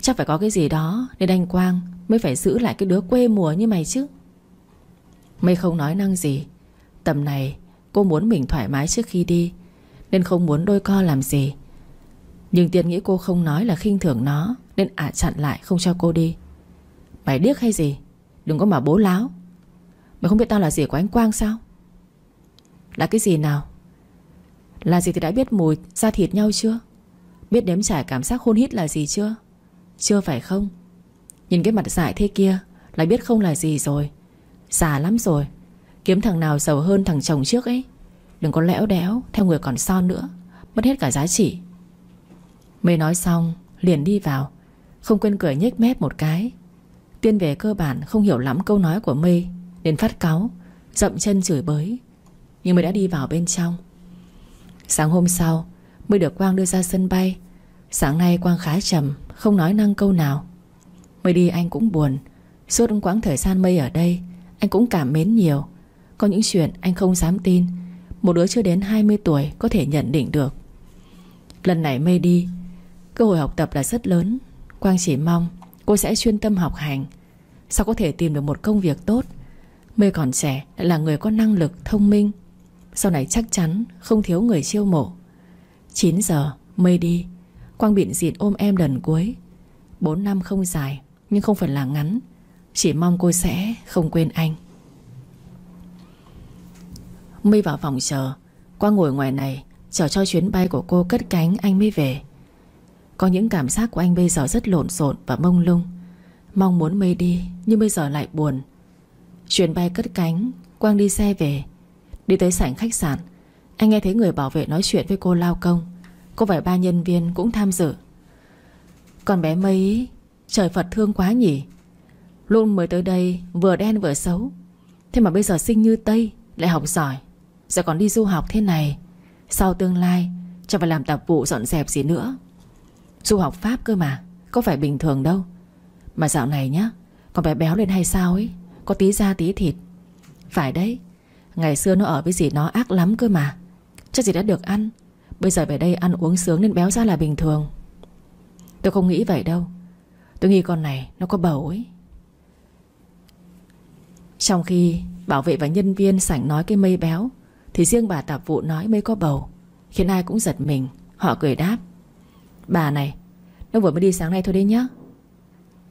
Chắc phải có cái gì đó Nên anh Quang mới phải giữ lại cái đứa quê mùa như mày chứ. Mày không nói năng gì, Tầm này cô muốn mình thoải mái trước khi đi, Nên không muốn đôi co làm gì. Nhưng Tiên nghĩ cô không nói là khinh thường nó, Nên ả chặn lại không cho cô đi. Mày điếc hay gì? Đừng có mà bố láo. Mày không biết tao là gì của anh Quang sao? Là cái gì nào? Là gì thì đã biết mùi, da thịt nhau chưa? Biết đếm trải cảm giác hôn hít là gì chưa? Chưa phải không? Nhìn cái mặt dại thế kia Là biết không là gì rồi. Già lắm rồi. Kiếm thằng nào giàu hơn thằng chồng trước ấy. Đừng có lẽo đéo theo người còn son nữa. Mất hết cả giá trị. Mê nói xong, liền đi vào. Không quên cười nhếch mép một cái. Tiên về cơ bản không hiểu lắm câu nói của Mây Nên phát cáu, Dậm chân chửi bới. Nhưng mới đã đi vào bên trong. Sáng hôm sau Mới được Quang đưa ra sân bay. Sáng nay Quang khá trầm, Không nói năng câu nào. Mới đi anh cũng buồn. Suốt quãng thời gian mây ở đây, Anh cũng cảm mến nhiều. Có những chuyện anh không dám tin. Một đứa chưa đến 20 tuổi có thể nhận định được. Lần này mây đi. Cơ hội học tập là rất lớn. Quang chỉ mong cô sẽ chuyên tâm học hành. Sao có thể tìm được một công việc tốt? Mây còn trẻ là người có năng lực, thông minh. Sau này chắc chắn không thiếu người chiêu mộ. 9 giờ Mây đi. Quang bịn dịn ôm em lần cuối. 4 năm không dài, Nhưng không phải là ngắn. Chỉ mong cô sẽ không quên anh. Mây vào phòng chờ. Quang ngồi ngoài này, Chờ cho chuyến bay của cô cất cánh, anh mới về. Có những cảm giác của anh bây giờ rất lộn xộn và mông lung. Mong muốn mây đi, Nhưng bây giờ lại buồn. Chuyến bay cất cánh, Quang đi xe về. Đi tới sảnh khách sạn, Anh nghe thấy người bảo vệ nói chuyện với cô lao công. Có vài ba nhân viên cũng tham dự. Còn bé mây Trời Phật thương quá nhỉ. Luôn mới tới đây, vừa đen vừa xấu. Thế mà bây giờ sinh như Tây, Lại học giỏi. Giờ còn đi du học thế này, Sau tương lai Chẳng phải làm tạp vụ dọn dẹp gì nữa. Du học Pháp cơ mà, Có phải bình thường đâu. Mà dạo này nhá, Còn bé béo lên hay sao ấy, Có tí da tí thịt. Phải đấy, Ngày xưa nó ở với gì nó ác lắm cơ mà. Chắc gì đã được ăn, Bây giờ về đây ăn uống sướng nên béo ra là bình thường. Tôi không nghĩ vậy đâu. Tôi nghĩ con này nó có bầu ấy. Trong khi bảo vệ và nhân viên sảnh nói cái mây béo thì riêng bà tạp vụ nói mới có bầu, Khiến ai cũng giật mình. Họ cười đáp, Bà này, Nó vừa mới đi sáng nay thôi đấy nhá.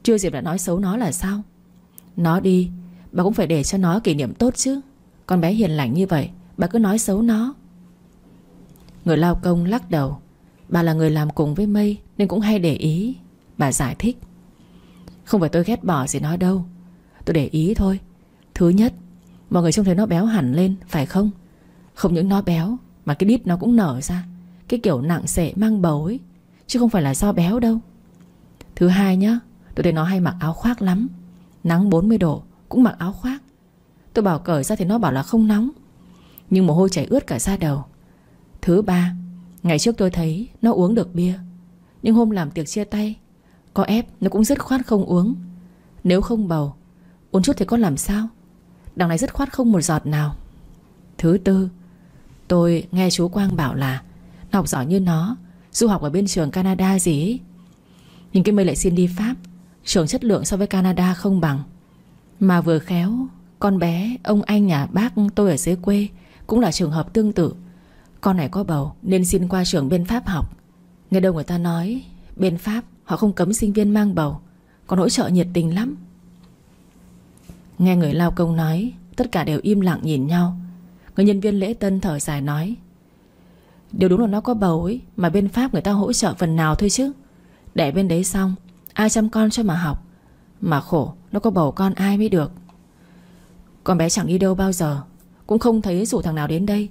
Chưa dịp đã nói xấu nó là sao? Nó đi, Bà cũng phải để cho nó kỷ niệm tốt chứ. Con bé hiền lành như vậy, Bà cứ nói xấu nó. Người lao công lắc đầu, Bà là người làm cùng với Mây Nên cũng hay để ý. Bà giải thích, Không phải tôi ghét bỏ gì nó đâu, Tôi để ý thôi. Thứ nhất, Mọi người trông thấy nó béo hẳn lên, Phải không? Không những nó béo, Mà cái đít nó cũng nở ra. Cái kiểu nặng sệ mang bầu ấy, Chứ không phải là do béo đâu. Thứ hai nhá, Tôi thấy nó hay mặc áo khoác lắm. Nắng 40 độ, cũng mặc áo khoác. Tôi bảo cởi ra thì nó bảo là không nóng. Nhưng mồ hôi chảy ướt cả da đầu. Thứ ba, Ngày trước tôi thấy nó uống được bia. Nhưng hôm làm tiệc chia tay, Có ép nó cũng dứt khoát không uống. Nếu không bầu, Uống chút thì con làm sao? Đằng này dứt khoát không một giọt nào. Thứ tư Tôi nghe chú Quang bảo là Học giỏi như nó Du học ở bên trường Canada gì ấy. Nhưng cái mây lại xin đi Pháp Trường chất lượng so với Canada không bằng. Mà vừa khéo Con bé, ông anh nhà bác tôi ở dưới quê Cũng là trường hợp tương tự. Con này có bầu nên xin qua trường bên Pháp học. Nghe đâu người ta nói Bên Pháp họ không cấm sinh viên mang bầu Còn hỗ trợ nhiệt tình lắm. Nghe người lao công nói Tất cả đều im lặng nhìn nhau. Người nhân viên lễ tân thở dài nói Điều đúng là nó có bầu ấy, Mà bên Pháp người ta hỗ trợ phần nào thôi chứ? Để bên đấy xong, Ai chăm con cho mà học? Mà khổ, nó có bầu con ai mới được? Con bé chẳng đi đâu bao giờ, Cũng không thấy rủ thằng nào đến đây.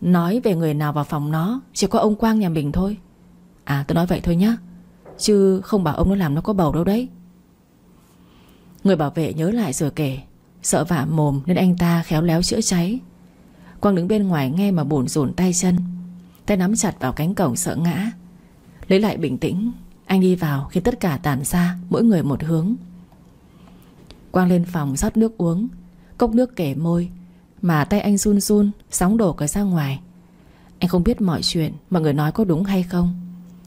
Nói về người nào vào phòng nó, Chỉ có ông Quang nhà mình thôi. À tôi nói vậy thôi nhá, Chứ không bảo ông nó làm nó có bầu đâu đấy. Người bảo vệ nhớ lại rồi kể, Sợ vạ mồm nên anh ta khéo léo chữa cháy. Quang đứng bên ngoài nghe mà bồn rồn tay chân. Tay nắm chặt vào cánh cổng sợ ngã. Lấy lại bình tĩnh, Anh đi vào khi tất cả tản ra, Mỗi người một hướng. Quang lên phòng rót nước uống, Cốc nước kể môi, Mà tay anh run run, Sóng đổ cả ra ngoài. Anh không biết mọi chuyện, Mọi người nói có đúng hay không.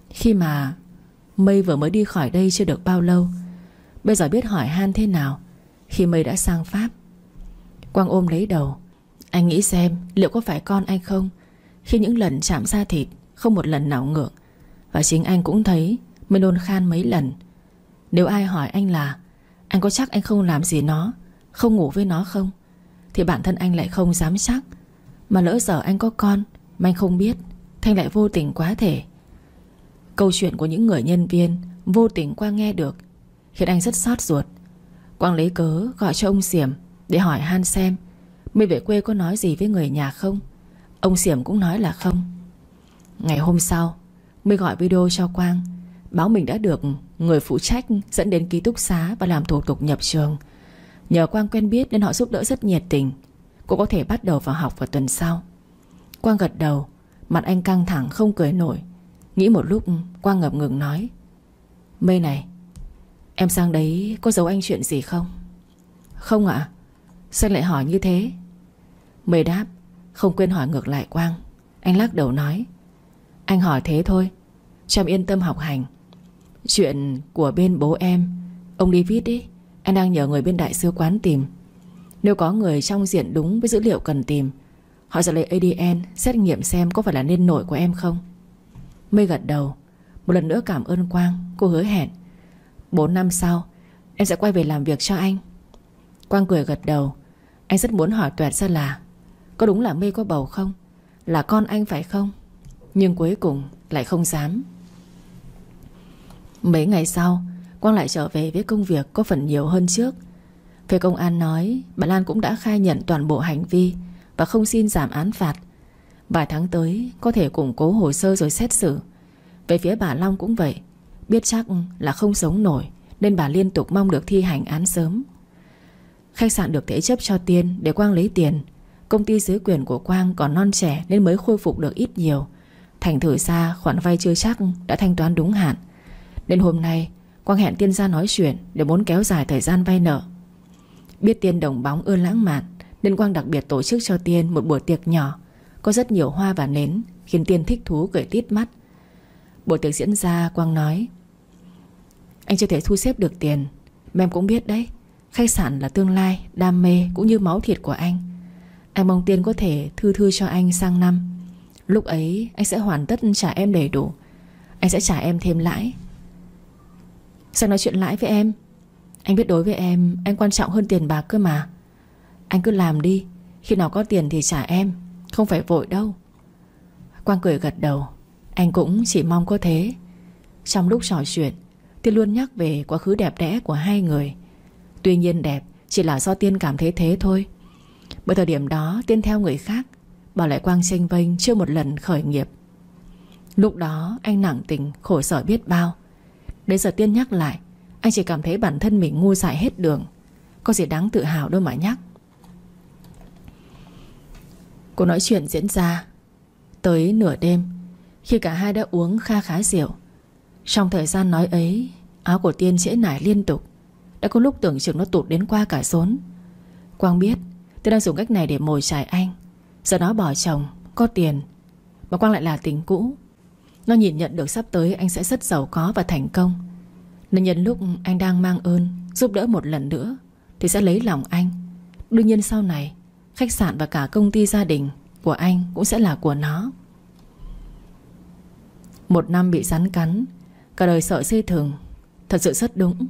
Khi mà Mây vừa mới đi khỏi đây chưa được bao lâu, Bây giờ biết hỏi han thế nào, Khi Mây đã sang Pháp. Quang ôm lấy đầu anh nghĩ xem, liệu có phải con anh không? Khi những lần chạm da thịt, Không một lần nào ngượng. Và chính anh cũng thấy mình nôn khan mấy lần. Nếu ai hỏi anh là, Anh có chắc anh không làm gì nó, Không ngủ với nó không? Thì bản thân anh lại không dám chắc. Mà lỡ giờ anh có con, Mà anh không biết Thanh lại vô tình quá thể. Câu chuyện của những người nhân viên Vô tình qua nghe được, Khiến anh rất xót ruột. Quang lấy cớ gọi cho ông diệm Để hỏi han xem mình về quê có nói gì với người nhà không? Ông Xiểm cũng nói là không. Ngày hôm sau Mình gọi video cho Quang, Báo mình đã được người phụ trách Dẫn đến ký túc xá và làm thủ tục nhập trường. Nhờ Quang quen biết Nên họ giúp đỡ rất nhiệt tình. Cô có thể bắt đầu vào học vào tuần sau. Quang gật đầu, Mặt anh căng thẳng không cười nổi. Nghĩ một lúc, Quang ngập ngừng nói Mây này, Em sang đấy có giấu anh chuyện gì không? Không ạ. Sao lại hỏi như thế. Mê đáp, Không quên hỏi ngược lại Quang. Anh lắc đầu nói, Anh hỏi thế thôi Cho em yên tâm học hành. Chuyện của bên bố em, Ông đi viết đi. Anh đang nhờ người bên đại sứ quán tìm. Nếu có người trong diện đúng với dữ liệu cần tìm, Họ sẽ lấy ADN Xét nghiệm xem có phải là nên nội của em không. Mê gật đầu, Một lần nữa cảm ơn Quang, Cô hứa hẹn. 4 năm sau, Em sẽ quay về làm việc cho anh. Quang cười gật đầu, Anh rất muốn hỏi tuẹt ra là có đúng là Mây có bầu không? Là con anh phải không? Nhưng cuối cùng lại không dám. Mấy ngày sau, Quang lại trở về với công việc có phần nhiều hơn trước. Phía công an nói Bà Lan cũng đã khai nhận toàn bộ hành vi Và không xin giảm án phạt. Vài tháng tới, có thể củng cố hồ sơ rồi xét xử. Về phía bà Long cũng vậy, Biết chắc là không sống nổi Nên bà liên tục mong được thi hành án sớm. Khách sạn được thế chấp cho Tiên Để Quang lấy tiền Công ty dưới quyền của Quang còn non trẻ Nên mới khôi phục được ít nhiều. Thành thử ra khoản vay chưa chắc đã thanh toán đúng hạn. Nên hôm nay Quang hẹn Tiên ra nói chuyện Để muốn kéo dài thời gian vay nợ. Biết Tiên đồng bóng ưa lãng mạn Nên Quang đặc biệt tổ chức cho Tiên một buổi tiệc nhỏ. Có rất nhiều hoa và nến Khiến Tiên thích thú cười tít mắt. Buổi tiệc diễn ra Quang nói Anh chưa thể thu xếp được tiền. Mà em cũng biết đấy Khách sạn là tương lai, đam mê cũng như máu thịt của anh. Anh mong Tiên có thể thư thư cho anh sang năm. Lúc ấy, anh sẽ hoàn tất trả em đầy đủ. Anh sẽ trả em thêm lãi. Sao nói chuyện lãi với em. Anh biết đối với em Anh quan trọng hơn tiền bạc cơ mà. Anh cứ làm đi. Khi nào có tiền thì trả em. Không phải vội đâu. Quang cười gật đầu. Anh cũng chỉ mong có thế. Trong lúc trò chuyện, Tiên luôn nhắc về quá khứ đẹp đẽ của hai người. Tuy nhiên đẹp Chỉ là do Tiên cảm thấy thế thôi. Bởi thời điểm đó Tiên theo người khác, Bảo lại Quang tranh vênh chưa một lần khởi nghiệp. Lúc đó, anh nặng tình, Khổ sở biết bao. Đến giờ Tiên nhắc lại, Anh chỉ cảm thấy bản thân mình ngu dại hết đường. Có gì đáng tự hào đâu mà nhắc. Cuộc nói chuyện diễn ra Tới nửa đêm, Khi cả hai đã uống kha khá rượu. Trong thời gian nói ấy, Áo của Tiên trễ nải liên tục. Đã có lúc tưởng chừng nó tụt đến qua cả rốn. Quang biết Tôi đang dùng cách này để mồi chài anh. Giờ nó bỏ chồng Có tiền. Mà Quang lại là tình cũ. Nó nhìn nhận được sắp tới anh sẽ rất giàu có và thành công. Nên nhân lúc anh đang mang ơn Giúp đỡ một lần nữa Thì sẽ lấy lòng anh. Đương nhiên sau này Khách sạn và cả công ty gia đình Của anh cũng sẽ là của nó. Một năm bị rắn cắn Cả đời sợ dây thường, Thật sự rất đúng.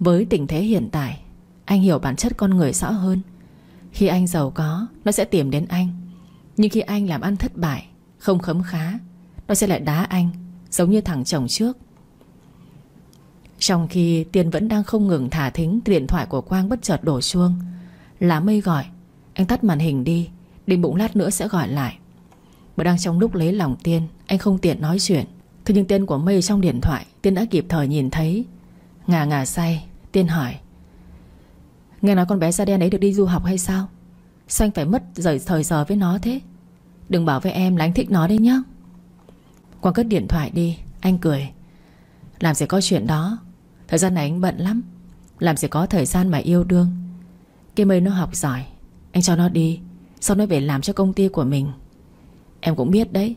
Với tình thế hiện tại Anh hiểu bản chất con người rõ hơn. Khi anh giàu có, Nó sẽ tìm đến anh. Nhưng khi anh làm ăn thất bại, Không khấm khá, Nó sẽ lại đá anh, Giống như thằng chồng trước. Trong khi Tiên vẫn đang không ngừng thả thính Điện thoại của Quang bất chợt đổ chuông, Là mây gọi, Anh tắt màn hình đi, Định bụng lát nữa sẽ gọi lại. Mà đang trong lúc lấy lòng Tiên, Anh không tiện nói chuyện. Thế nhưng tên của mây trong điện thoại, Tiên đã kịp thời nhìn thấy. Ngà ngà say, Tiên hỏi Nghe nói con bé da đen ấy được đi du học hay sao? Sao anh phải mất rời thời giờ với nó thế? Đừng bảo với em là anh thích nó đấy nhá. Quang cất điện thoại đi, Anh cười. Làm gì có chuyện đó. Thời gian này anh bận lắm. Làm gì có thời gian mà yêu đương. Cái mây nó học giỏi. Anh cho nó đi. Sau nó về làm cho công ty của mình. Em cũng biết đấy.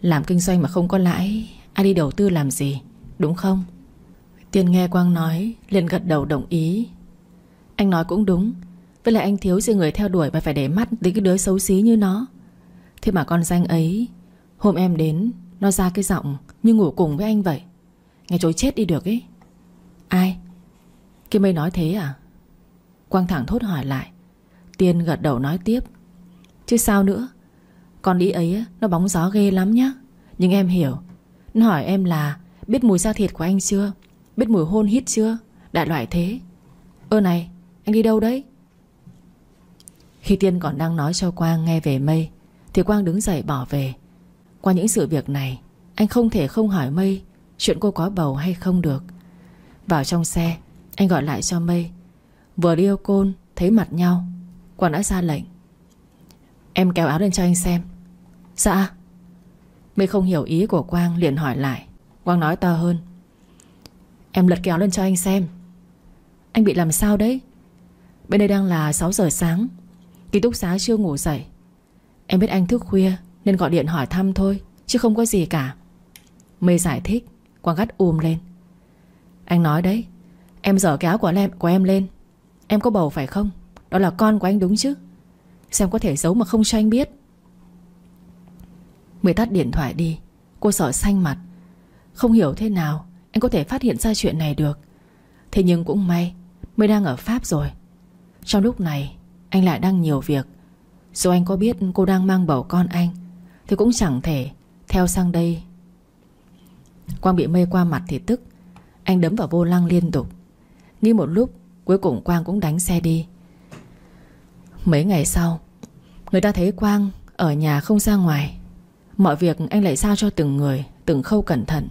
Làm kinh doanh mà không có lãi, Ai đi đầu tư làm gì, Đúng không? Tiên nghe Quang nói, liền gật đầu đồng ý. Anh nói cũng đúng. Với lại anh thiếu gì người theo đuổi Mà phải để mắt đến cái đứa xấu xí như nó. Thế mà con danh ấy, Hôm em đến, Nó ra cái giọng như ngủ cùng với anh vậy. Nghe chối chết đi được ấy. Ai? Kim mây nói thế à? Quang thẳng thốt hỏi lại. Tiên gật đầu nói tiếp. Chứ sao nữa? Con đi ấy nó bóng gió ghê lắm nhá. Nhưng em hiểu. Nó hỏi em là, Biết mùi da thịt của anh chưa? Biết mùi hôn hít chưa? Đại loại thế. Ơ này anh đi đâu đấy? Khi Tiên còn đang nói cho Quang nghe về mây Thì Quang đứng dậy bỏ về. Qua những sự việc này Anh không thể không hỏi mây Chuyện cô có bầu hay không được. Vào trong xe Anh gọi lại cho mây. Vừa đi ô côn Thấy mặt nhau. Quang đã ra lệnh. Em kéo áo lên cho anh xem. Dạ. Mây không hiểu ý của Quang liền hỏi lại. Quang nói to hơn. Em lật kéo lên cho anh xem. Anh bị làm sao đấy Bên đây đang là 6 giờ sáng. Ký túc xá chưa ngủ dậy. Em biết anh thức khuya Nên gọi điện hỏi thăm thôi Chứ không có gì cả. Mây giải thích Quang gắt ùm lên. Anh nói đấy Em dở cái áo của em, của em lên. Em có bầu phải không? Đó là con của anh đúng chứ? Xem có thể giấu mà không cho anh biết. Mới tắt điện thoại đi Cô sợ xanh mặt. Không hiểu thế nào Anh có thể phát hiện ra chuyện này được. Thế nhưng cũng may Mới đang ở Pháp rồi. Trong lúc này, Anh lại đang nhiều việc. Dù anh có biết cô đang mang bầu con anh, Thì cũng chẳng thể Theo sang đây. Quang bị mê qua mặt thì tức, Anh đấm vào vô lăng liên tục. Nghĩ một lúc, Cuối cùng Quang cũng đánh xe đi. Mấy ngày sau, Người ta thấy Quang ở nhà không ra ngoài. Mọi việc anh lại sao cho từng người, Từng khâu cẩn thận.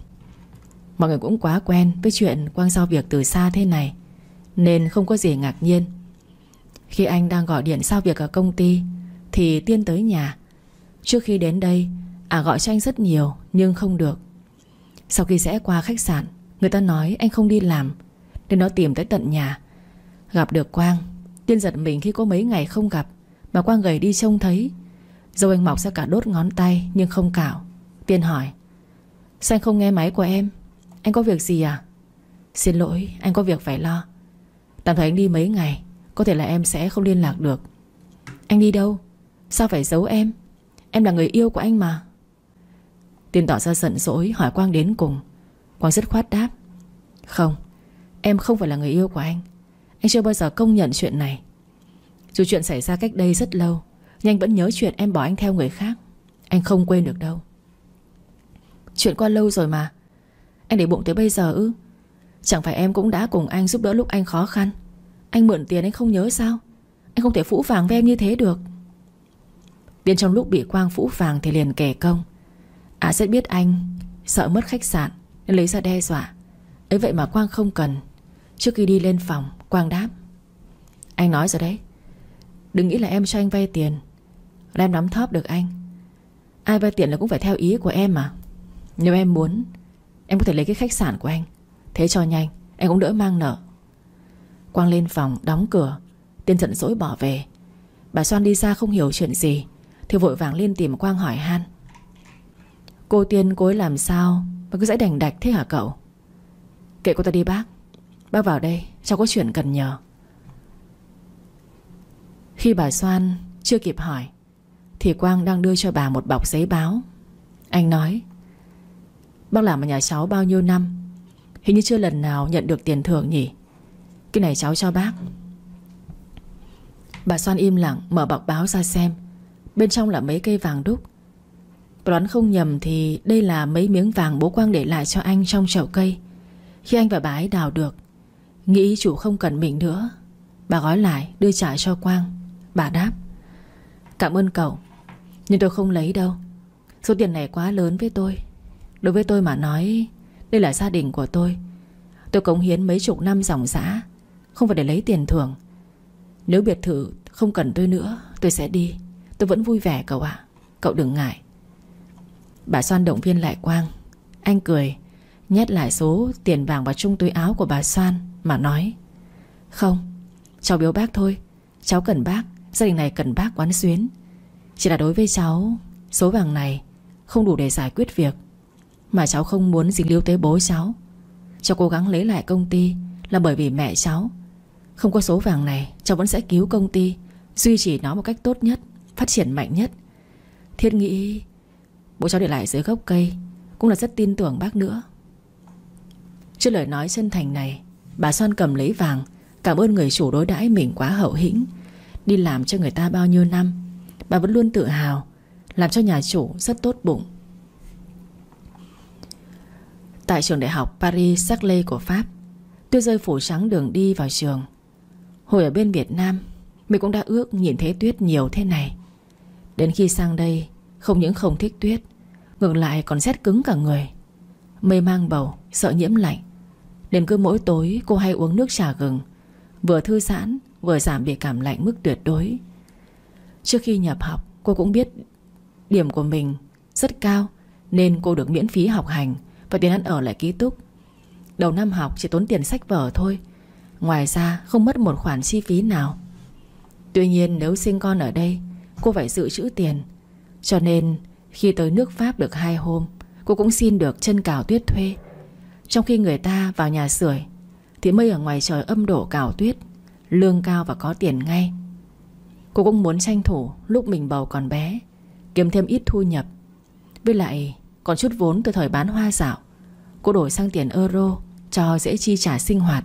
Mọi người cũng quá quen với chuyện Quang giao việc từ xa thế này, Nên không có gì ngạc nhiên. Khi anh đang gọi điện sao việc ở công ty, Thì Tiên tới nhà. Trước khi đến đây À gọi cho anh rất nhiều, nhưng không được. Sau khi sẽ qua khách sạn, Người ta nói anh không đi làm, Nên nó tìm tới tận nhà. Gặp được Quang, Tiên giật mình khi có mấy ngày không gặp, Mà Quang gầy đi trông thấy. Dâu anh mọc ra cả đốt ngón tay, Nhưng không cạo. Tiên hỏi, Sao anh không nghe máy của em? Anh có việc gì à? Xin lỗi, anh có việc phải lo. Tạm thời anh đi mấy ngày có thể là em sẽ không liên lạc được. Anh đi đâu? Sao phải giấu em? Em là người yêu của anh mà. Tiên tỏ ra giận dỗi, hỏi Quang đến cùng. Quang rất khoát đáp. Không, Em không phải là người yêu của anh. Anh chưa bao giờ công nhận chuyện này. Dù chuyện xảy ra cách đây rất lâu, Nhưng anh vẫn nhớ chuyện em bỏ anh theo người khác. Anh không quên được đâu. Chuyện qua lâu rồi mà. Anh để bụng tới bây giờ ư? Chẳng phải em cũng đã cùng anh giúp đỡ lúc anh khó khăn? Anh mượn tiền anh không nhớ sao? Anh không thể phũ phàng với em như thế được. Tiên trong lúc bị Quang phũ phàng Thì liền kể công À sẽ biết anh sợ mất khách sạn, Nên lấy ra đe dọa. Ấy vậy mà Quang không cần. Trước khi đi lên phòng, Quang đáp. Anh nói rồi đấy. Đừng nghĩ là em cho anh vay tiền. Là em nắm thóp được anh. Ai vay tiền là cũng phải theo ý của em mà. Nếu em muốn, Em có thể lấy cái khách sạn của anh. Thế cho nhanh Anh cũng đỡ mang nợ. Quang lên phòng đóng cửa. Tiên giận dỗi bỏ về. Bà Soan đi ra không hiểu chuyện gì, Thì vội vàng lên tìm Quang hỏi han. Cô Tiên, cô ấy làm sao? Mà cứ dãy đành đạch thế hả cậu? Kệ cô ta đi, bác. Bác vào đây, cháu có chuyện cần nhờ. Khi bà Soan chưa kịp hỏi, Thì Quang đang đưa cho bà một bọc giấy báo. Anh nói, Bác làm ở nhà cháu bao nhiêu năm? Hình như chưa lần nào nhận được tiền thưởng nhỉ. Cái này cháu cho bác. Bà Soan im lặng, mở bọc báo ra xem. Bên trong là mấy cây vàng đúc. Đoán không nhầm thì đây là mấy miếng vàng bố Quang để lại cho anh trong chậu cây. Khi anh và bà ấy đào được, Nghĩ chủ không cần mình nữa. Bà gói lại, đưa trả cho Quang. Bà đáp, Cảm ơn cậu, Nhưng tôi không lấy đâu. Số tiền này quá lớn với tôi. Đối với tôi mà nói, Đây là gia đình của tôi. Tôi cống hiến mấy chục năm dòng dã không phải để lấy tiền thưởng. Nếu biệt thự không cần tôi nữa, Tôi sẽ đi. Tôi vẫn vui vẻ, cậu ạ. Cậu đừng ngại. Bà Soan động viên lại Quang. Anh cười, Nhét lại số tiền vàng vào chung túi áo của bà Soan Mà nói, Không, Cháu biếu bác thôi. Cháu cần bác, Gia đình này cần bác quán xuyến. Chỉ là đối với cháu, Số vàng này Không đủ để giải quyết việc Mà cháu không muốn dính líu tới bố cháu. Cháu cố gắng lấy lại công ty Là bởi vì mẹ cháu không có số vàng này, Cháu vẫn sẽ cứu công ty, Duy trì nó một cách tốt nhất, Phát triển mạnh nhất. Thiết nghĩ Bố cháu để lại dưới gốc cây, Cũng là rất tin tưởng bác nữa. Trước lời nói chân thành này, Bà Son cầm lấy vàng, Cảm ơn người chủ đối đãi mình quá hậu hĩnh. Đi làm cho người ta bao nhiêu năm, Bà vẫn luôn tự hào, Làm cho nhà chủ rất tốt bụng. Tại trường đại học Paris Saclay của Pháp, Tuyết rơi phủ trắng đường đi vào trường Hồi ở bên Việt Nam, Mình cũng đã ước nhìn thấy tuyết nhiều thế này. Đến khi sang đây, Không những không thích tuyết, Ngược lại còn rét cứng cả người. Mây mang bầu, Sợ nhiễm lạnh. Nên cứ mỗi tối, cô hay uống nước trà gừng. Vừa thư giãn, Vừa giảm bị cảm lạnh mức tuyệt đối. Trước khi nhập học, Cô cũng biết Điểm của mình rất cao, Nên cô được miễn phí học hành Và tiền ăn ở lại ký túc. Đầu năm học chỉ tốn tiền sách vở thôi Ngoài ra, không mất một khoản chi phí nào. Tuy nhiên, nếu sinh con ở đây, Cô phải dự trữ tiền. Cho nên, khi tới nước Pháp được hai hôm, Cô cũng xin được chân cào tuyết thuê. Trong khi người ta vào nhà sưởi, Thì mây ở ngoài trời âm độ cào tuyết, Lương cao và có tiền ngay. Cô cũng muốn tranh thủ Lúc mình bầu còn bé, Kiếm thêm ít thu nhập. Với lại, còn chút vốn từ thời bán hoa dạo, Cô đổi sang tiền euro Cho dễ chi trả sinh hoạt.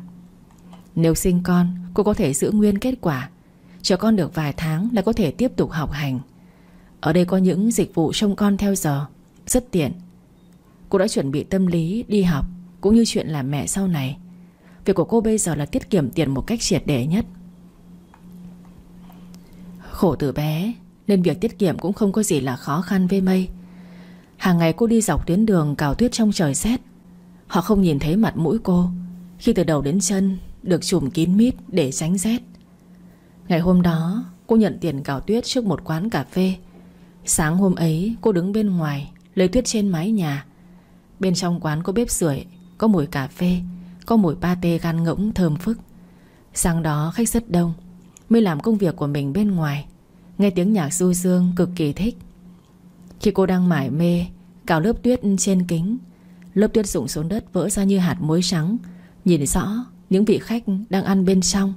Nếu sinh con, Cô có thể giữ nguyên kết quả. Chờ con được vài tháng là có thể tiếp tục học hành. Ở đây có những dịch vụ trông con theo giờ. Rất tiện. Cô đã chuẩn bị tâm lý, đi học, Cũng như chuyện làm mẹ sau này. Việc của cô bây giờ là tiết kiệm tiền một cách triệt để nhất. Khổ từ bé, Nên việc tiết kiệm cũng không có gì là khó khăn với mây Hàng ngày cô đi dọc tuyến đường cào tuyết trong trời rét Họ không nhìn thấy mặt mũi cô. Khi từ đầu đến chân được chùm kín mít để tránh rét Ngày hôm đó, Cô nhận tiền cào tuyết trước một quán cà phê. Sáng hôm ấy, cô đứng bên ngoài Lấy tuyết trên mái nhà. Bên trong quán có bếp sưởi, Có mùi cà phê, Có mùi pate gan ngỗng thơm phức. Sáng đó, khách rất đông. Mới làm công việc của mình bên ngoài. Nghe tiếng nhạc du dương cực kỳ thích. Khi cô đang mải mê, Cào lớp tuyết trên kính, Lớp tuyết rụng xuống đất vỡ ra như hạt muối trắng. Nhìn rõ những vị khách đang ăn bên trong.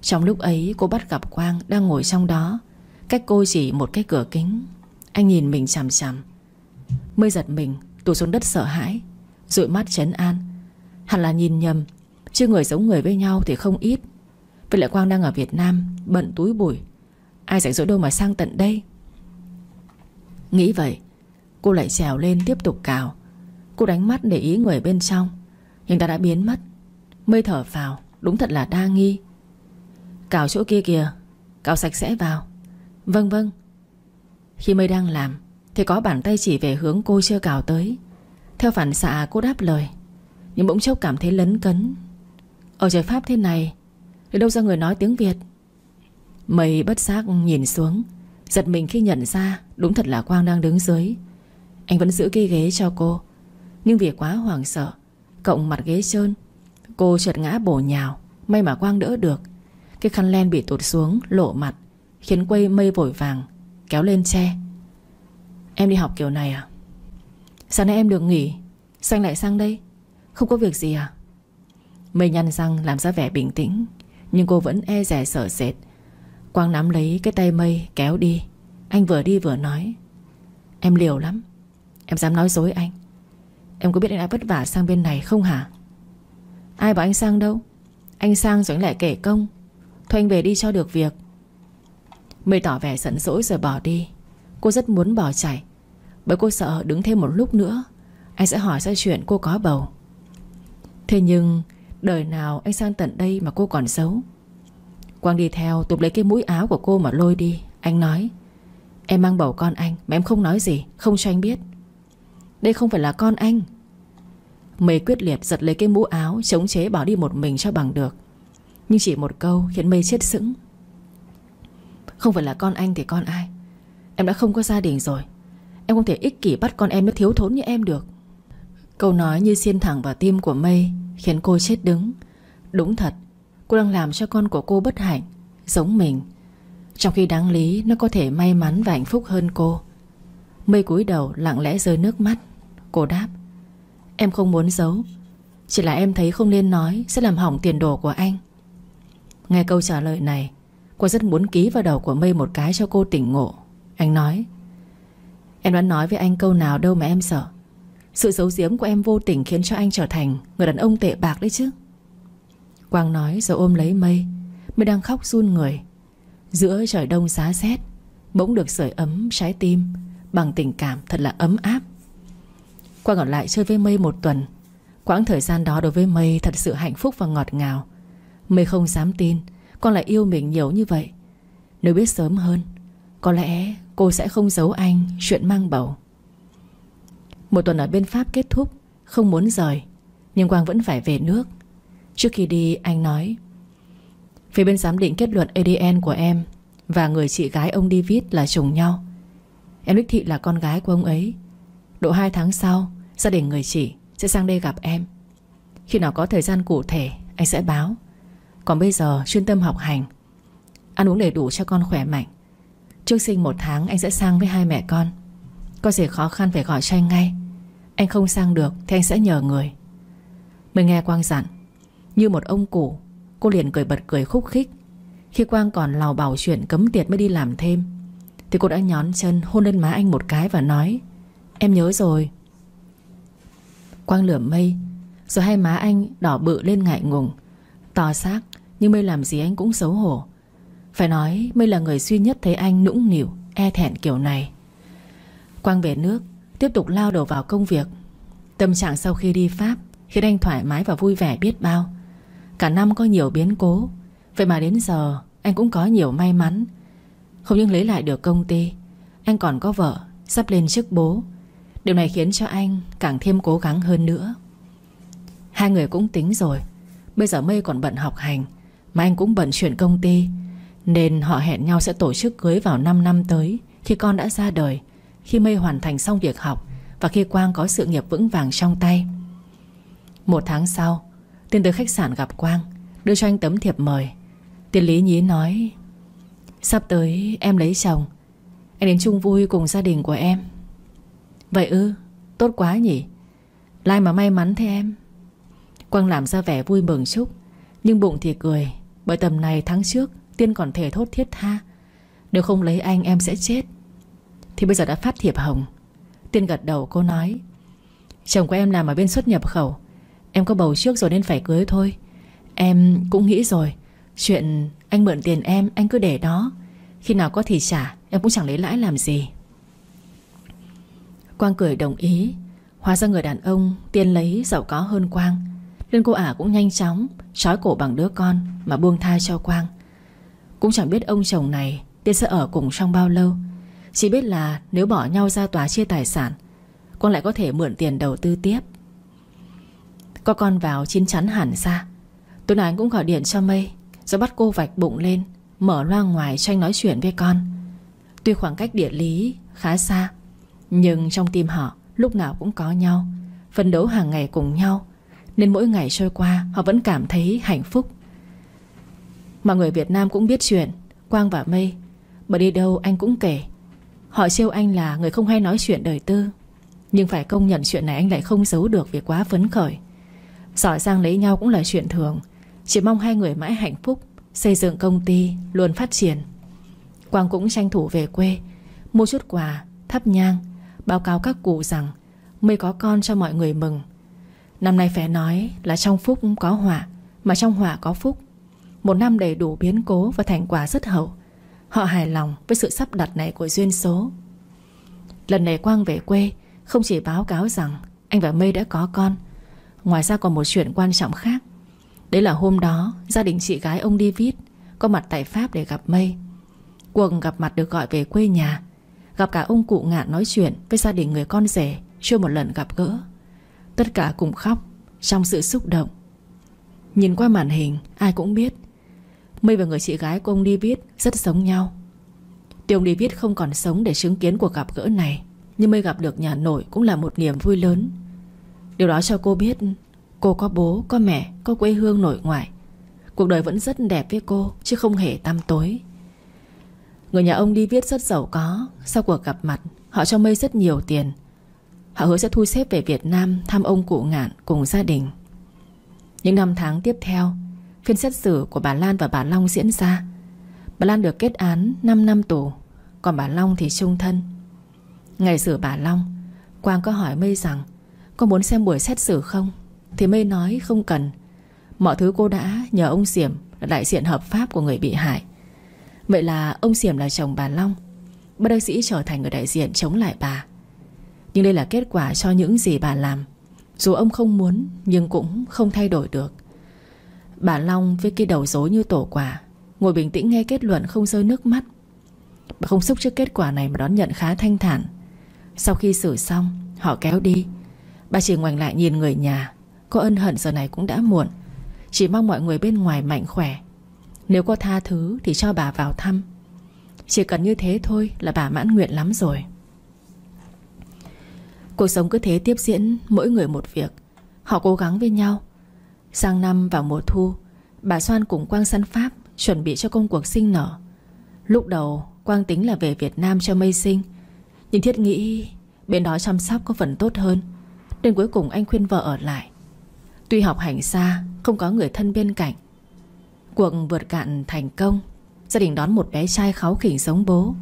Trong lúc ấy, cô bắt gặp Quang đang ngồi trong đó. Cách cô chỉ một cái cửa kính. Anh nhìn mình chằm chằm. Mới giật mình, tụt xuống đất sợ hãi, Rụi mắt chấn an. Hẳn là nhìn nhầm Chứ người giống người với nhau thì không ít. Vậy lại Quang đang ở Việt Nam, Bận túi bụi. Ai rảnh rỗi đâu mà sang tận đây? Nghĩ vậy, Cô lại trèo lên tiếp tục cào. Cô đánh mắt để ý người bên trong, Nhưng ta đã biến mất. Mây thở vào, Đúng thật là đa nghi. Cào chỗ kia kìa, Cào sạch sẽ vào. Vâng vâng. Khi mây đang làm, Thì có bàn tay chỉ về hướng cô chưa cào tới. Theo phản xạ, cô đáp lời. Nhưng bỗng chốc cảm thấy lấn cấn. Ở trời Pháp thế này, thì đâu ra người nói tiếng Việt? Mây bất giác nhìn xuống, Giật mình khi nhận ra Đúng thật là Quang đang đứng dưới. Anh vẫn giữ cái ghế cho cô, Nhưng vì quá hoảng sợ, Cộng mặt ghế trơn Cô chợt ngã bổ nhào, May mà Quang đỡ được. Cái khăn len bị tụt xuống, lộ mặt, Khiến quây mây vội vàng, kéo lên che. Em đi học kiểu này à? Sáng nay em được nghỉ, Xanh lại sang đây. Không có việc gì à? Mây nhăn răng làm ra vẻ bình tĩnh, Nhưng cô vẫn e rẻ sợ sệt. Quang nắm lấy cái tay mây, kéo đi. Anh vừa đi vừa nói, Em liều lắm, Em dám nói dối anh. Em có biết anh đã vất vả sang bên này không hả? Ai bảo anh sang đâu? Anh sang rồi anh lại kể công. Thôi anh về đi cho được việc. Mây tỏ vẻ giận dỗi rồi bỏ đi. Cô rất muốn bỏ chạy. Bởi cô sợ đứng thêm một lúc nữa, Anh sẽ hỏi ra chuyện cô có bầu. Thế nhưng, Đời nào anh sang tận đây mà cô còn xấu? Quang đi theo tụp lấy cái mũi áo của cô mà lôi đi. Anh nói, Em mang bầu con anh, mà em không nói gì, Không cho anh biết. Đây không phải là con anh. Mây quyết liệt giật lấy cái mũ áo, Chống chế bỏ đi một mình cho bằng được. Nhưng chỉ một câu, khiến Mây chết sững. Không phải là con anh thì con ai? Em đã không có gia đình rồi. Em không thể ích kỷ bắt con em nó thiếu thốn như em được. Câu nói như xiên thẳng vào tim của Mây Khiến cô chết đứng. Đúng thật, Cô đang làm cho con của cô bất hạnh, Giống mình. Trong khi đáng lý, nó có thể may mắn và hạnh phúc hơn cô. Mây cúi đầu, lặng lẽ rơi nước mắt. Cô đáp Em không muốn giấu. Chỉ là em thấy không nên nói Sẽ làm hỏng tiền đồ của anh. Nghe câu trả lời này, Cô rất muốn ký vào đầu của Mây một cái cho cô tỉnh ngộ. Anh nói, Em đã nói với anh câu nào đâu mà em sợ. Sự giấu giếm của em vô tình khiến cho anh trở thành Người đàn ông tệ bạc đấy chứ. Quang nói rồi ôm lấy mây. Mây đang khóc run người. Giữa trời đông giá rét, Bỗng được sưởi ấm trái tim, Bằng tình cảm thật là ấm áp. Quang ở lại chơi với mây một tuần. Quãng thời gian đó đối với mây Thật sự hạnh phúc và ngọt ngào. Mây không dám tin, Con lại yêu mình nhiều như vậy. Nếu biết sớm hơn, Có lẽ cô sẽ không giấu anh chuyện mang bầu. Một tuần ở bên Pháp kết thúc, Không muốn rời, Nhưng Quang vẫn phải về nước. Trước khi đi, anh nói, Phía bên giám định kết luận ADN của em Và người chị gái ông David là trùng nhau. Em đích thị là con gái của ông ấy. Độ 2 tháng sau, Gia đình người chị sẽ sang đây gặp em. Khi nào có thời gian cụ thể, Anh sẽ báo. Còn bây giờ, chuyên tâm học hành. Ăn uống đầy đủ cho con khỏe mạnh. Trước sinh một tháng, anh sẽ sang với hai mẹ con. Có gì khó khăn phải gọi cho anh ngay. Anh không sang được Thì anh sẽ nhờ người. Mình nghe Quang dặn, Như một ông cụ, Cô liền cười bật cười khúc khích. Khi Quang còn lào bảo chuyện cấm tiệt mới đi làm thêm, Thì cô đã nhón chân hôn lên má anh một cái và nói Em nhớ rồi. Quang lửa mây, Rồi hai má anh đỏ bự lên ngại ngùng. Tò xác, Nhưng mây làm gì anh cũng xấu hổ. Phải nói, mây là người duy nhất thấy anh nũng nỉu E thẹn kiểu này. Quang về nước, Tiếp tục lao đầu vào công việc. Tâm trạng sau khi đi Pháp Khiến anh thoải mái và vui vẻ biết bao. Cả năm có nhiều biến cố, Vậy mà đến giờ anh cũng có nhiều may mắn. Không những lấy lại được công ty, Anh còn có vợ Sắp lên chức bố. Điều này khiến cho anh càng thêm cố gắng hơn nữa. Hai người cũng tính rồi. Bây giờ Mây còn bận học hành, Mà anh cũng bận chuyển công ty, Nên họ hẹn nhau sẽ tổ chức cưới vào 5 năm tới, Khi con đã ra đời, Khi Mây hoàn thành xong việc học Và khi Quang có sự nghiệp vững vàng trong tay. Một tháng sau, Tiên tới khách sạn gặp Quang, Đưa cho anh tấm thiệp mời. Tiên lý nhí nói, Sắp tới em lấy chồng Anh đến chung vui cùng gia đình của em. Vậy ư, Tốt quá nhỉ. Lai mà may mắn thế em. Quang làm ra vẻ vui mừng chúc Nhưng bụng thì cười, Bởi tầm này tháng trước Tiên còn thể thốt thiết tha. Nếu không lấy anh em sẽ chết. Thì bây giờ đã phát thiệp hồng. Tiên gật đầu cô nói, Chồng của em làm ở bên xuất nhập khẩu. Em có bầu trước rồi nên phải cưới thôi. Em cũng nghĩ rồi, Chuyện anh mượn tiền em, Anh cứ để đó. Khi nào có thì trả, Em cũng chẳng lấy lãi làm gì. Quang cười đồng ý. Hóa ra người đàn ông tiên lấy giàu có hơn Quang. Nên cô ả cũng nhanh chóng Trói cổ bằng đứa con Mà buông tha cho Quang. Cũng chẳng biết ông chồng này Tiên sẽ ở cùng trong bao lâu. Chỉ biết là nếu bỏ nhau ra tòa chia tài sản, Quang lại có thể mượn tiền đầu tư tiếp. Có con vào chín chắn hẳn ra. Tối nay anh cũng gọi điện cho Mây, Rồi bắt cô vạch bụng lên, Mở loa ngoài cho anh nói chuyện với con. Tuy khoảng cách địa lý khá xa nhưng trong tim họ lúc nào cũng có nhau Phấn đấu hàng ngày cùng nhau Nên mỗi ngày trôi qua Họ vẫn cảm thấy hạnh phúc. Mọi người Việt Nam cũng biết chuyện Quang và Mây Bởi đi đâu anh cũng kể. Họ siêu anh là người không hay nói chuyện đời tư Nhưng phải công nhận chuyện này anh lại không giấu được Vì quá phấn khởi. Giỏi sang lấy nhau cũng là chuyện thường Chỉ mong hai người mãi hạnh phúc Xây dựng công ty luôn phát triển. Quang cũng tranh thủ về quê Mua chút quà, thắp nhang Báo cáo các cụ rằng, Mới có con cho mọi người mừng. Năm nay phải nói là trong phúc có họa, Mà trong họa có phúc. Một năm đầy đủ biến cố và thành quả rất hậu. Họ hài lòng với sự sắp đặt này của duyên số. Lần này Quang về quê, Không chỉ báo cáo rằng Anh và Mây đã có con, Ngoài ra còn một chuyện quan trọng khác. Đấy là hôm đó, Gia đình chị gái ông David Có mặt tại Pháp để gặp Mây Cuộc gặp mặt được gọi về quê nhà. Gặp cả ông cụ ngạn nói chuyện Với gia đình người con rể Chưa một lần gặp gỡ. Tất cả cùng khóc Trong sự xúc động. Nhìn qua màn hình ai cũng biết Mây và người chị gái của ông David Rất giống nhau. Tuy ông David không còn sống để chứng kiến cuộc gặp gỡ này Nhưng Mây gặp được nhà nội Cũng là một niềm vui lớn. Điều đó cho cô biết Cô có bố, có mẹ, có quê hương nội ngoại. Cuộc đời vẫn rất đẹp với cô Chứ không hề tăm tối. Người nhà ông đi viết rất giàu có. Sau cuộc gặp mặt, Họ cho Mây rất nhiều tiền. Họ hứa sẽ thu xếp về Việt Nam Thăm ông cụ ngạn cùng gia đình. Những năm tháng tiếp theo, Phiên xét xử của bà Lan và bà Long diễn ra. Bà Lan được kết án 5 năm tù, Còn bà Long thì trung thân. Ngày xử bà Long, Quang có hỏi Mây rằng, Có muốn xem buổi xét xử không? Thì Mây nói, không cần. Mọi thứ cô đã nhờ ông Diệm Là đại diện hợp pháp của người bị hại. Vậy là ông Xiểm là chồng bà Long. Bác bác sĩ trở thành người đại diện chống lại bà. Nhưng đây là kết quả cho những gì bà làm. Dù ông không muốn, Nhưng cũng không thay đổi được. Bà Long với cái đầu dối như tổ quả, Ngồi bình tĩnh nghe kết luận không rơi nước mắt. Bà không xúc trước kết quả này Mà đón nhận khá thanh thản. Sau khi xử xong, Họ kéo đi. Bà chỉ ngoảnh lại nhìn người nhà. Có ân hận giờ này cũng đã muộn. Chỉ mong mọi người bên ngoài mạnh khỏe. Nếu có tha thứ thì cho bà vào thăm. Chỉ cần như thế thôi Là bà mãn nguyện lắm rồi. Cuộc sống cứ thế tiếp diễn, Mỗi người một việc. Họ cố gắng với nhau. Sang năm vào mùa thu, Bà Soan cùng Quang săn Pháp Chuẩn bị cho công cuộc sinh nở. Lúc đầu, Quang tính là về Việt Nam cho mây sinh. Nhưng thiết nghĩ Bên đó chăm sóc có phần tốt hơn. Nên cuối cùng anh khuyên vợ ở lại. Tuy học hành xa, Không có người thân bên cạnh Cuộc vượt cạn thành công, Gia đình đón một bé trai kháu khỉnh giống bố.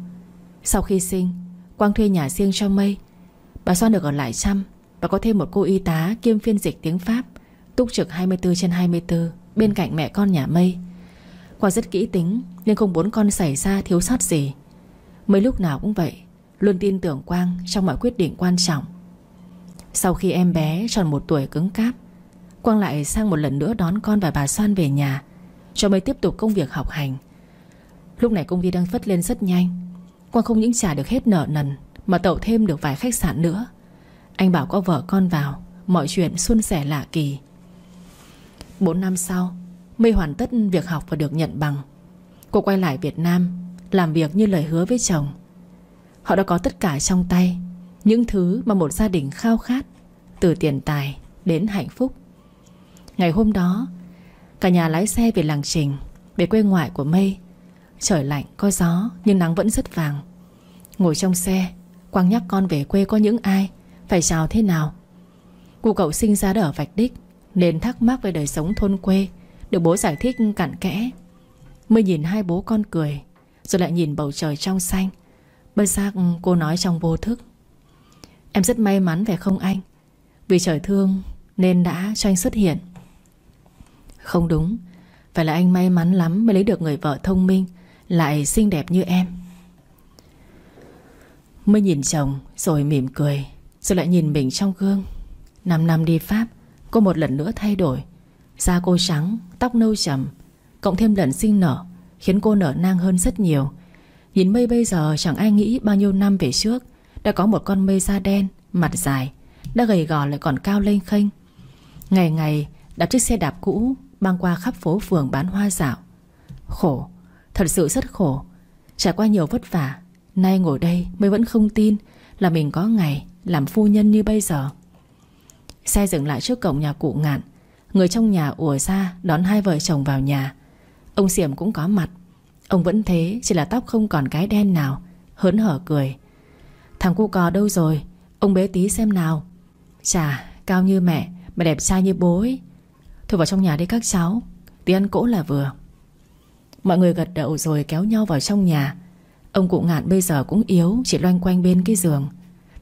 Sau khi sinh, Quang thuê nhà riêng cho mây. Bà Soan được ở lại chăm Và có thêm một cô y tá kiêm phiên dịch tiếng Pháp, Túc trực 24 trên 24 Bên cạnh mẹ con nhà mây. Quang rất kỹ tính Nên không muốn con xảy ra thiếu sót gì. Mấy lúc nào cũng vậy, Luôn tin tưởng Quang trong mọi quyết định quan trọng. Sau khi em bé tròn một tuổi cứng cáp, Quang lại sang một lần nữa đón con và bà Soan về nhà. Cho mới tiếp tục công việc học hành. Lúc này công ty đang phất lên rất nhanh. Quang không những trả được hết nợ nần, Mà tậu thêm được vài khách sạn nữa. Anh bảo có vợ con vào, Mọi chuyện suôn sẻ lạ kỳ. 4 năm sau, Mây hoàn tất việc học và được nhận bằng. Cô quay lại Việt Nam, Làm việc như lời hứa với chồng. Họ đã có tất cả trong tay, Những thứ mà một gia đình khao khát, Từ tiền tài đến hạnh phúc. Ngày hôm đó Cả nhà lái xe về làng trình, Về quê ngoại của Mây. Trời lạnh, có gió, nhưng nắng vẫn rất vàng. Ngồi trong xe, Quang nhắc con về quê có những ai, Phải chào thế nào. Cụ cậu sinh ra ở Vạch Đích, Nên thắc mắc về đời sống thôn quê, Được bố giải thích cặn kẽ. Mới nhìn hai bố con cười, Rồi lại nhìn bầu trời trong xanh. Bất giác cô nói trong vô thức. Em rất may mắn phải không anh? Vì trời thương Nên đã cho anh xuất hiện. Không đúng. Phải là anh may mắn lắm Mới lấy được người vợ thông minh Lại xinh đẹp như em. Mới nhìn chồng Rồi mỉm cười Rồi lại nhìn mình trong gương. Năm năm đi Pháp Cô một lần nữa thay đổi. Da cô trắng, tóc nâu trầm Cộng thêm lần sinh nở Khiến cô nở nang hơn rất nhiều. Nhìn mây bây giờ chẳng ai nghĩ bao nhiêu năm về trước Đã có một con mây da đen Mặt dài Đã gầy gò lại còn cao lên khênh. Ngày ngày đạp chiếc xe đạp cũ Băng qua khắp phố phường bán hoa dạo. Khổ, Thật sự rất khổ. Trải qua nhiều vất vả, Nay ngồi đây mới vẫn không tin Là mình có ngày làm phu nhân như bây giờ. Xe dừng lại trước cổng nhà cụ ngạn. Người trong nhà ùa ra Đón hai vợ chồng vào nhà. Ông Xiểm cũng có mặt. Ông vẫn thế, Chỉ là tóc không còn cái đen nào, Hớn hở cười. Thằng cu cò đâu rồi? Ông bế tí xem nào. Chà, cao như mẹ, Mà đẹp trai như bố ấy. Thôi vào trong nhà đi các cháu. Tí ăn cỗ là vừa. Mọi người gật đầu rồi kéo nhau vào trong nhà. Ông cụ ngạn bây giờ cũng yếu, Chỉ loanh quanh bên cái giường.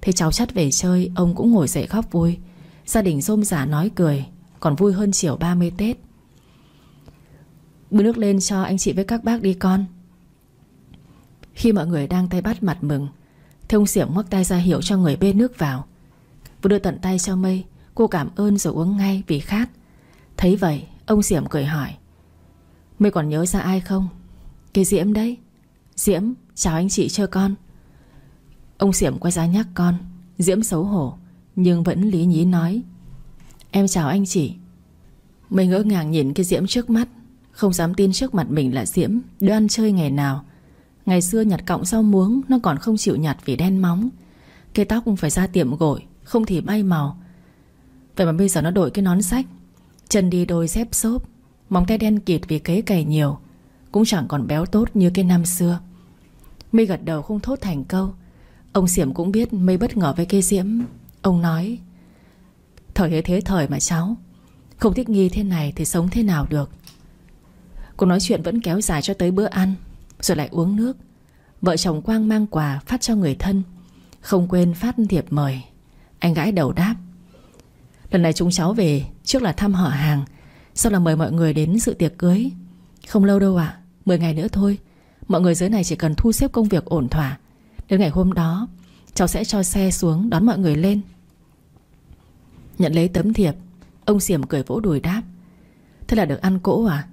Thấy cháu chắt về chơi, Ông cũng ngồi dậy khóc vui. Gia đình rôm rả nói cười, Còn vui hơn chiều 30 Tết. Bưng nước lên cho anh chị với các bác đi con. Khi mọi người đang tay bắt mặt mừng Thì ông Diệm ngoắc tay ra hiệu cho người bê nước vào. Vừa đưa tận tay cho mây, Cô cảm ơn rồi uống ngay vì khát. Thấy vậy, ông Diễm cười hỏi. Mày còn nhớ ra ai không? Cái Diễm đấy. Diễm, chào anh chị chơi con. Ông Diễm quay ra nhắc con. Diễm xấu hổ, Nhưng vẫn lý nhí nói. Em chào anh chị. Mày ngỡ ngàng nhìn cái Diễm trước mắt. Không dám tin trước mặt mình là Diễm, Đứa ăn chơi ngày nào. Ngày xưa nhặt cọng rau muống, Nó còn không chịu nhặt vì đen móng. Cái tóc cũng phải ra tiệm gội, Không thì bay màu. Vậy mà bây giờ nó đổi cái nón sách. Chân đi đôi dép xốp. Móng tay đen kịt vì kế cày nhiều. Cũng chẳng còn béo tốt như cái năm xưa. Mây gật đầu không thốt thành câu. Ông diệm cũng biết Mây bất ngờ với cây Diễm. Ông nói, Thời thế thế thời mà cháu. Không thích nghi thế này thì sống thế nào được. Cuộc nói chuyện vẫn kéo dài cho tới bữa ăn, Rồi lại uống nước. Vợ chồng Quang mang quà phát cho người thân. Không quên phát thiệp mời. Anh gái đầu đáp, Lần này chúng cháu về Trước là thăm họ hàng Sau là mời mọi người đến sự tiệc cưới. Không lâu đâu ạ à, 10 ngày nữa thôi Mọi người dưới này chỉ cần thu xếp công việc ổn thỏa. Đến ngày hôm đó Cháu sẽ cho xe xuống đón mọi người lên. Nhận lấy tấm thiệp Ông Xiểm cười vỗ đùi đáp. Thế là được ăn cỗ à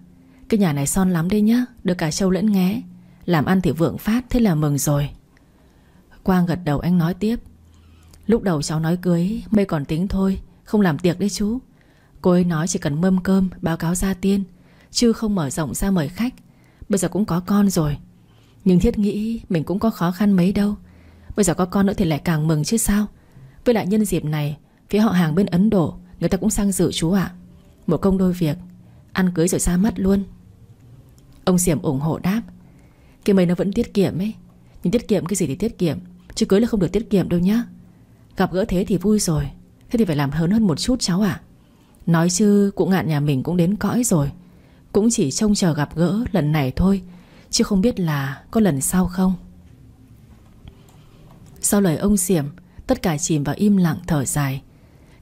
Cái nhà này son lắm đấy nhá Được cả châu lẫn nghé. Làm ăn thì vượng phát Thế là mừng rồi. Quang gật đầu anh nói tiếp. Lúc đầu cháu nói cưới Mây còn tính thôi Không làm tiệc đấy chú. Cô ấy nói chỉ cần mâm cơm, báo cáo gia tiên, Chứ không mở rộng ra mời khách. Bây giờ cũng có con rồi. Nhưng thiết nghĩ mình cũng có khó khăn mấy đâu. Bây giờ có con nữa thì lại càng mừng chứ sao? Với lại nhân dịp này, Phía họ hàng bên Ấn Độ, Người ta cũng sang dự chú ạ. Một công đôi việc, Ăn cưới rồi ra mắt luôn. Ông Diệm ủng hộ đáp, Cái mấy nó vẫn tiết kiệm ấy. Nhưng tiết kiệm cái gì thì tiết kiệm, Chứ cưới là không được tiết kiệm đâu nhá. Gặp gỡ thế thì vui rồi. Thế thì phải làm hớn hơn một chút cháu ạ. Nói chứ cụ ngạn nhà mình cũng đến cõi rồi. Cũng chỉ trông chờ gặp gỡ lần này thôi, Chứ không biết là có lần sau không. Sau lời ông Xiểm Tất cả chìm vào im lặng thở dài.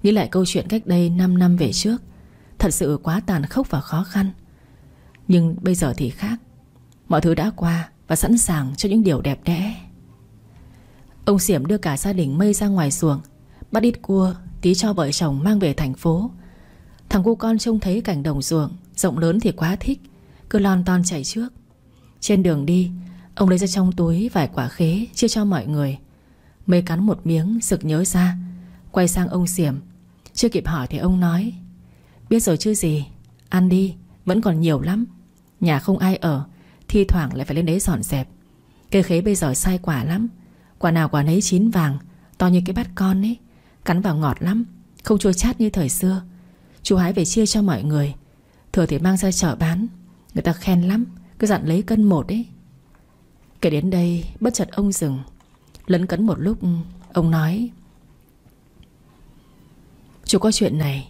Nghĩ lại câu chuyện cách đây 5 năm về trước, Thật sự quá tàn khốc và khó khăn. Nhưng bây giờ thì khác. Mọi thứ đã qua Và sẵn sàng cho những điều đẹp đẽ. Ông Xiểm đưa cả gia đình mây ra ngoài xuồng Bắt ít cua Tí cho vợ chồng mang về thành phố. Thằng cu con trông thấy cảnh đồng ruộng, Rộng lớn thì quá thích, Cứ lon ton chạy trước. Trên đường đi, Ông lấy ra trong túi vài quả khế Chia cho mọi người. Mây cắn một miếng, sực nhớ ra, Quay sang ông Xiểm. Chưa kịp hỏi thì ông nói, Biết rồi chứ gì, Ăn đi, Vẫn còn nhiều lắm. Nhà không ai ở, Thi thoảng lại phải lên đấy dọn dẹp. Cây khế bây giờ sai quả lắm. Quả nào quả nấy chín vàng, To như cái bát con ấy, Cắn vào ngọt lắm, Không chua chát như thời xưa. Chú hái về chia cho mọi người. Thừa thì mang ra chợ bán. Người ta khen lắm, Cứ dặn lấy cân một ấy. Kể đến đây, bất chợt ông dừng. Lấn cấn một lúc, Ông nói, Chú có chuyện này.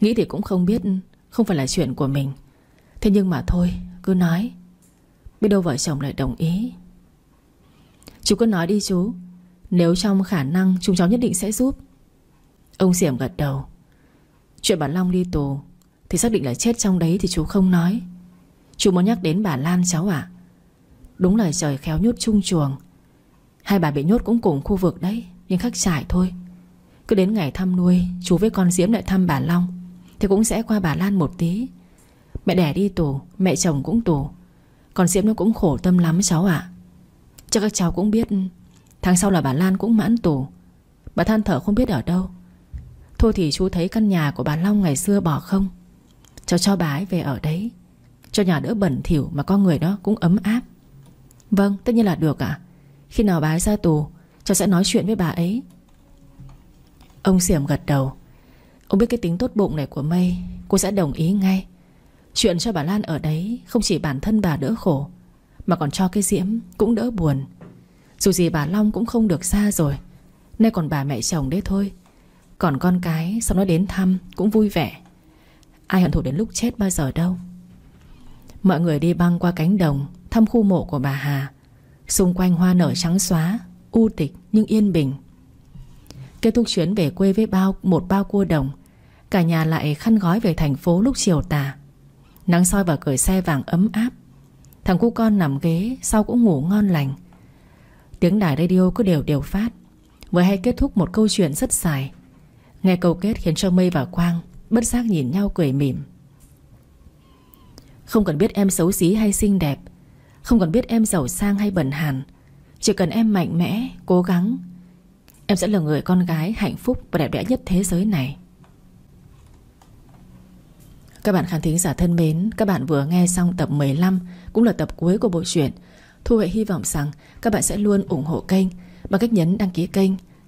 Nghĩ thì cũng không biết, Không phải là chuyện của mình. Thế nhưng mà thôi, cứ nói. Biết đâu vợ chồng lại đồng ý. Chú cứ nói đi chú. Nếu trong khả năng, chúng cháu nhất định sẽ giúp. Ông Diệm gật đầu. Chuyện bà Long đi tù Thì xác định là chết trong đấy thì chú không nói. Chú muốn nhắc đến bà Lan cháu ạ. Đúng là trời khéo nhốt chung chuồng. Hai bà bị nhốt cũng cùng khu vực đấy, Nhưng khác trải thôi. Cứ đến ngày thăm nuôi, Chú với con Diễm lại thăm bà Long, Thì cũng sẽ qua bà Lan một tí. Mẹ đẻ đi tù, Mẹ chồng cũng tù. Còn Diễm nó cũng khổ tâm lắm cháu ạ. À. Chắc các cháu cũng biết, Tháng sau là bà Lan cũng mãn tù. Bà than thở không biết ở đâu. Thôi thì chú thấy căn nhà của bà Long ngày xưa bỏ không? Cho cho bà ấy về ở đấy. Cho nhà đỡ bẩn thỉu Mà con người đó cũng ấm áp. Vâng tất nhiên là được ạ. Khi nào bà ấy ra tù, Cháu sẽ nói chuyện với bà ấy. Ông Xiểm gật đầu. Ông biết cái tính tốt bụng này của Mây, Cô sẽ đồng ý ngay. Chuyện cho bà Lan ở đấy Không chỉ bản thân bà đỡ khổ, Mà còn cho cái Diễm cũng đỡ buồn. Dù gì bà Long cũng không được xa rồi. Nay còn bà mẹ chồng đấy thôi. Còn con cái sau nó đến thăm, Cũng vui vẻ. Ai hận thù đến lúc chết bao giờ đâu. Mọi người đi băng qua cánh đồng, Thăm khu mộ của bà Hà. Xung quanh hoa nở trắng xóa, U tịch nhưng yên bình. Kết thúc chuyến về quê với bao, một bao cua đồng. Cả nhà lại khăn gói về thành phố lúc chiều tà. Nắng soi vào cửa xe vàng ấm áp. Thằng cu con nằm ghế, Sau cũng ngủ ngon lành. Tiếng đài radio cứ đều đều phát. Vừa hay kết thúc một câu chuyện rất dài Nghe câu kết khiến cho Mây và Quang Bất giác nhìn nhau cười mỉm. Không cần biết em xấu xí hay xinh đẹp Không cần biết em giàu sang hay bẩn hàn Chỉ cần em mạnh mẽ, cố gắng Em sẽ là người con gái hạnh phúc và đẹp đẽ nhất thế giới này. Các bạn khán thính giả thân mến Các bạn vừa nghe xong tập 15 Cũng là tập cuối của bộ truyện Thu Huệ hy vọng rằng các bạn sẽ luôn ủng hộ kênh Bằng cách nhấn đăng ký kênh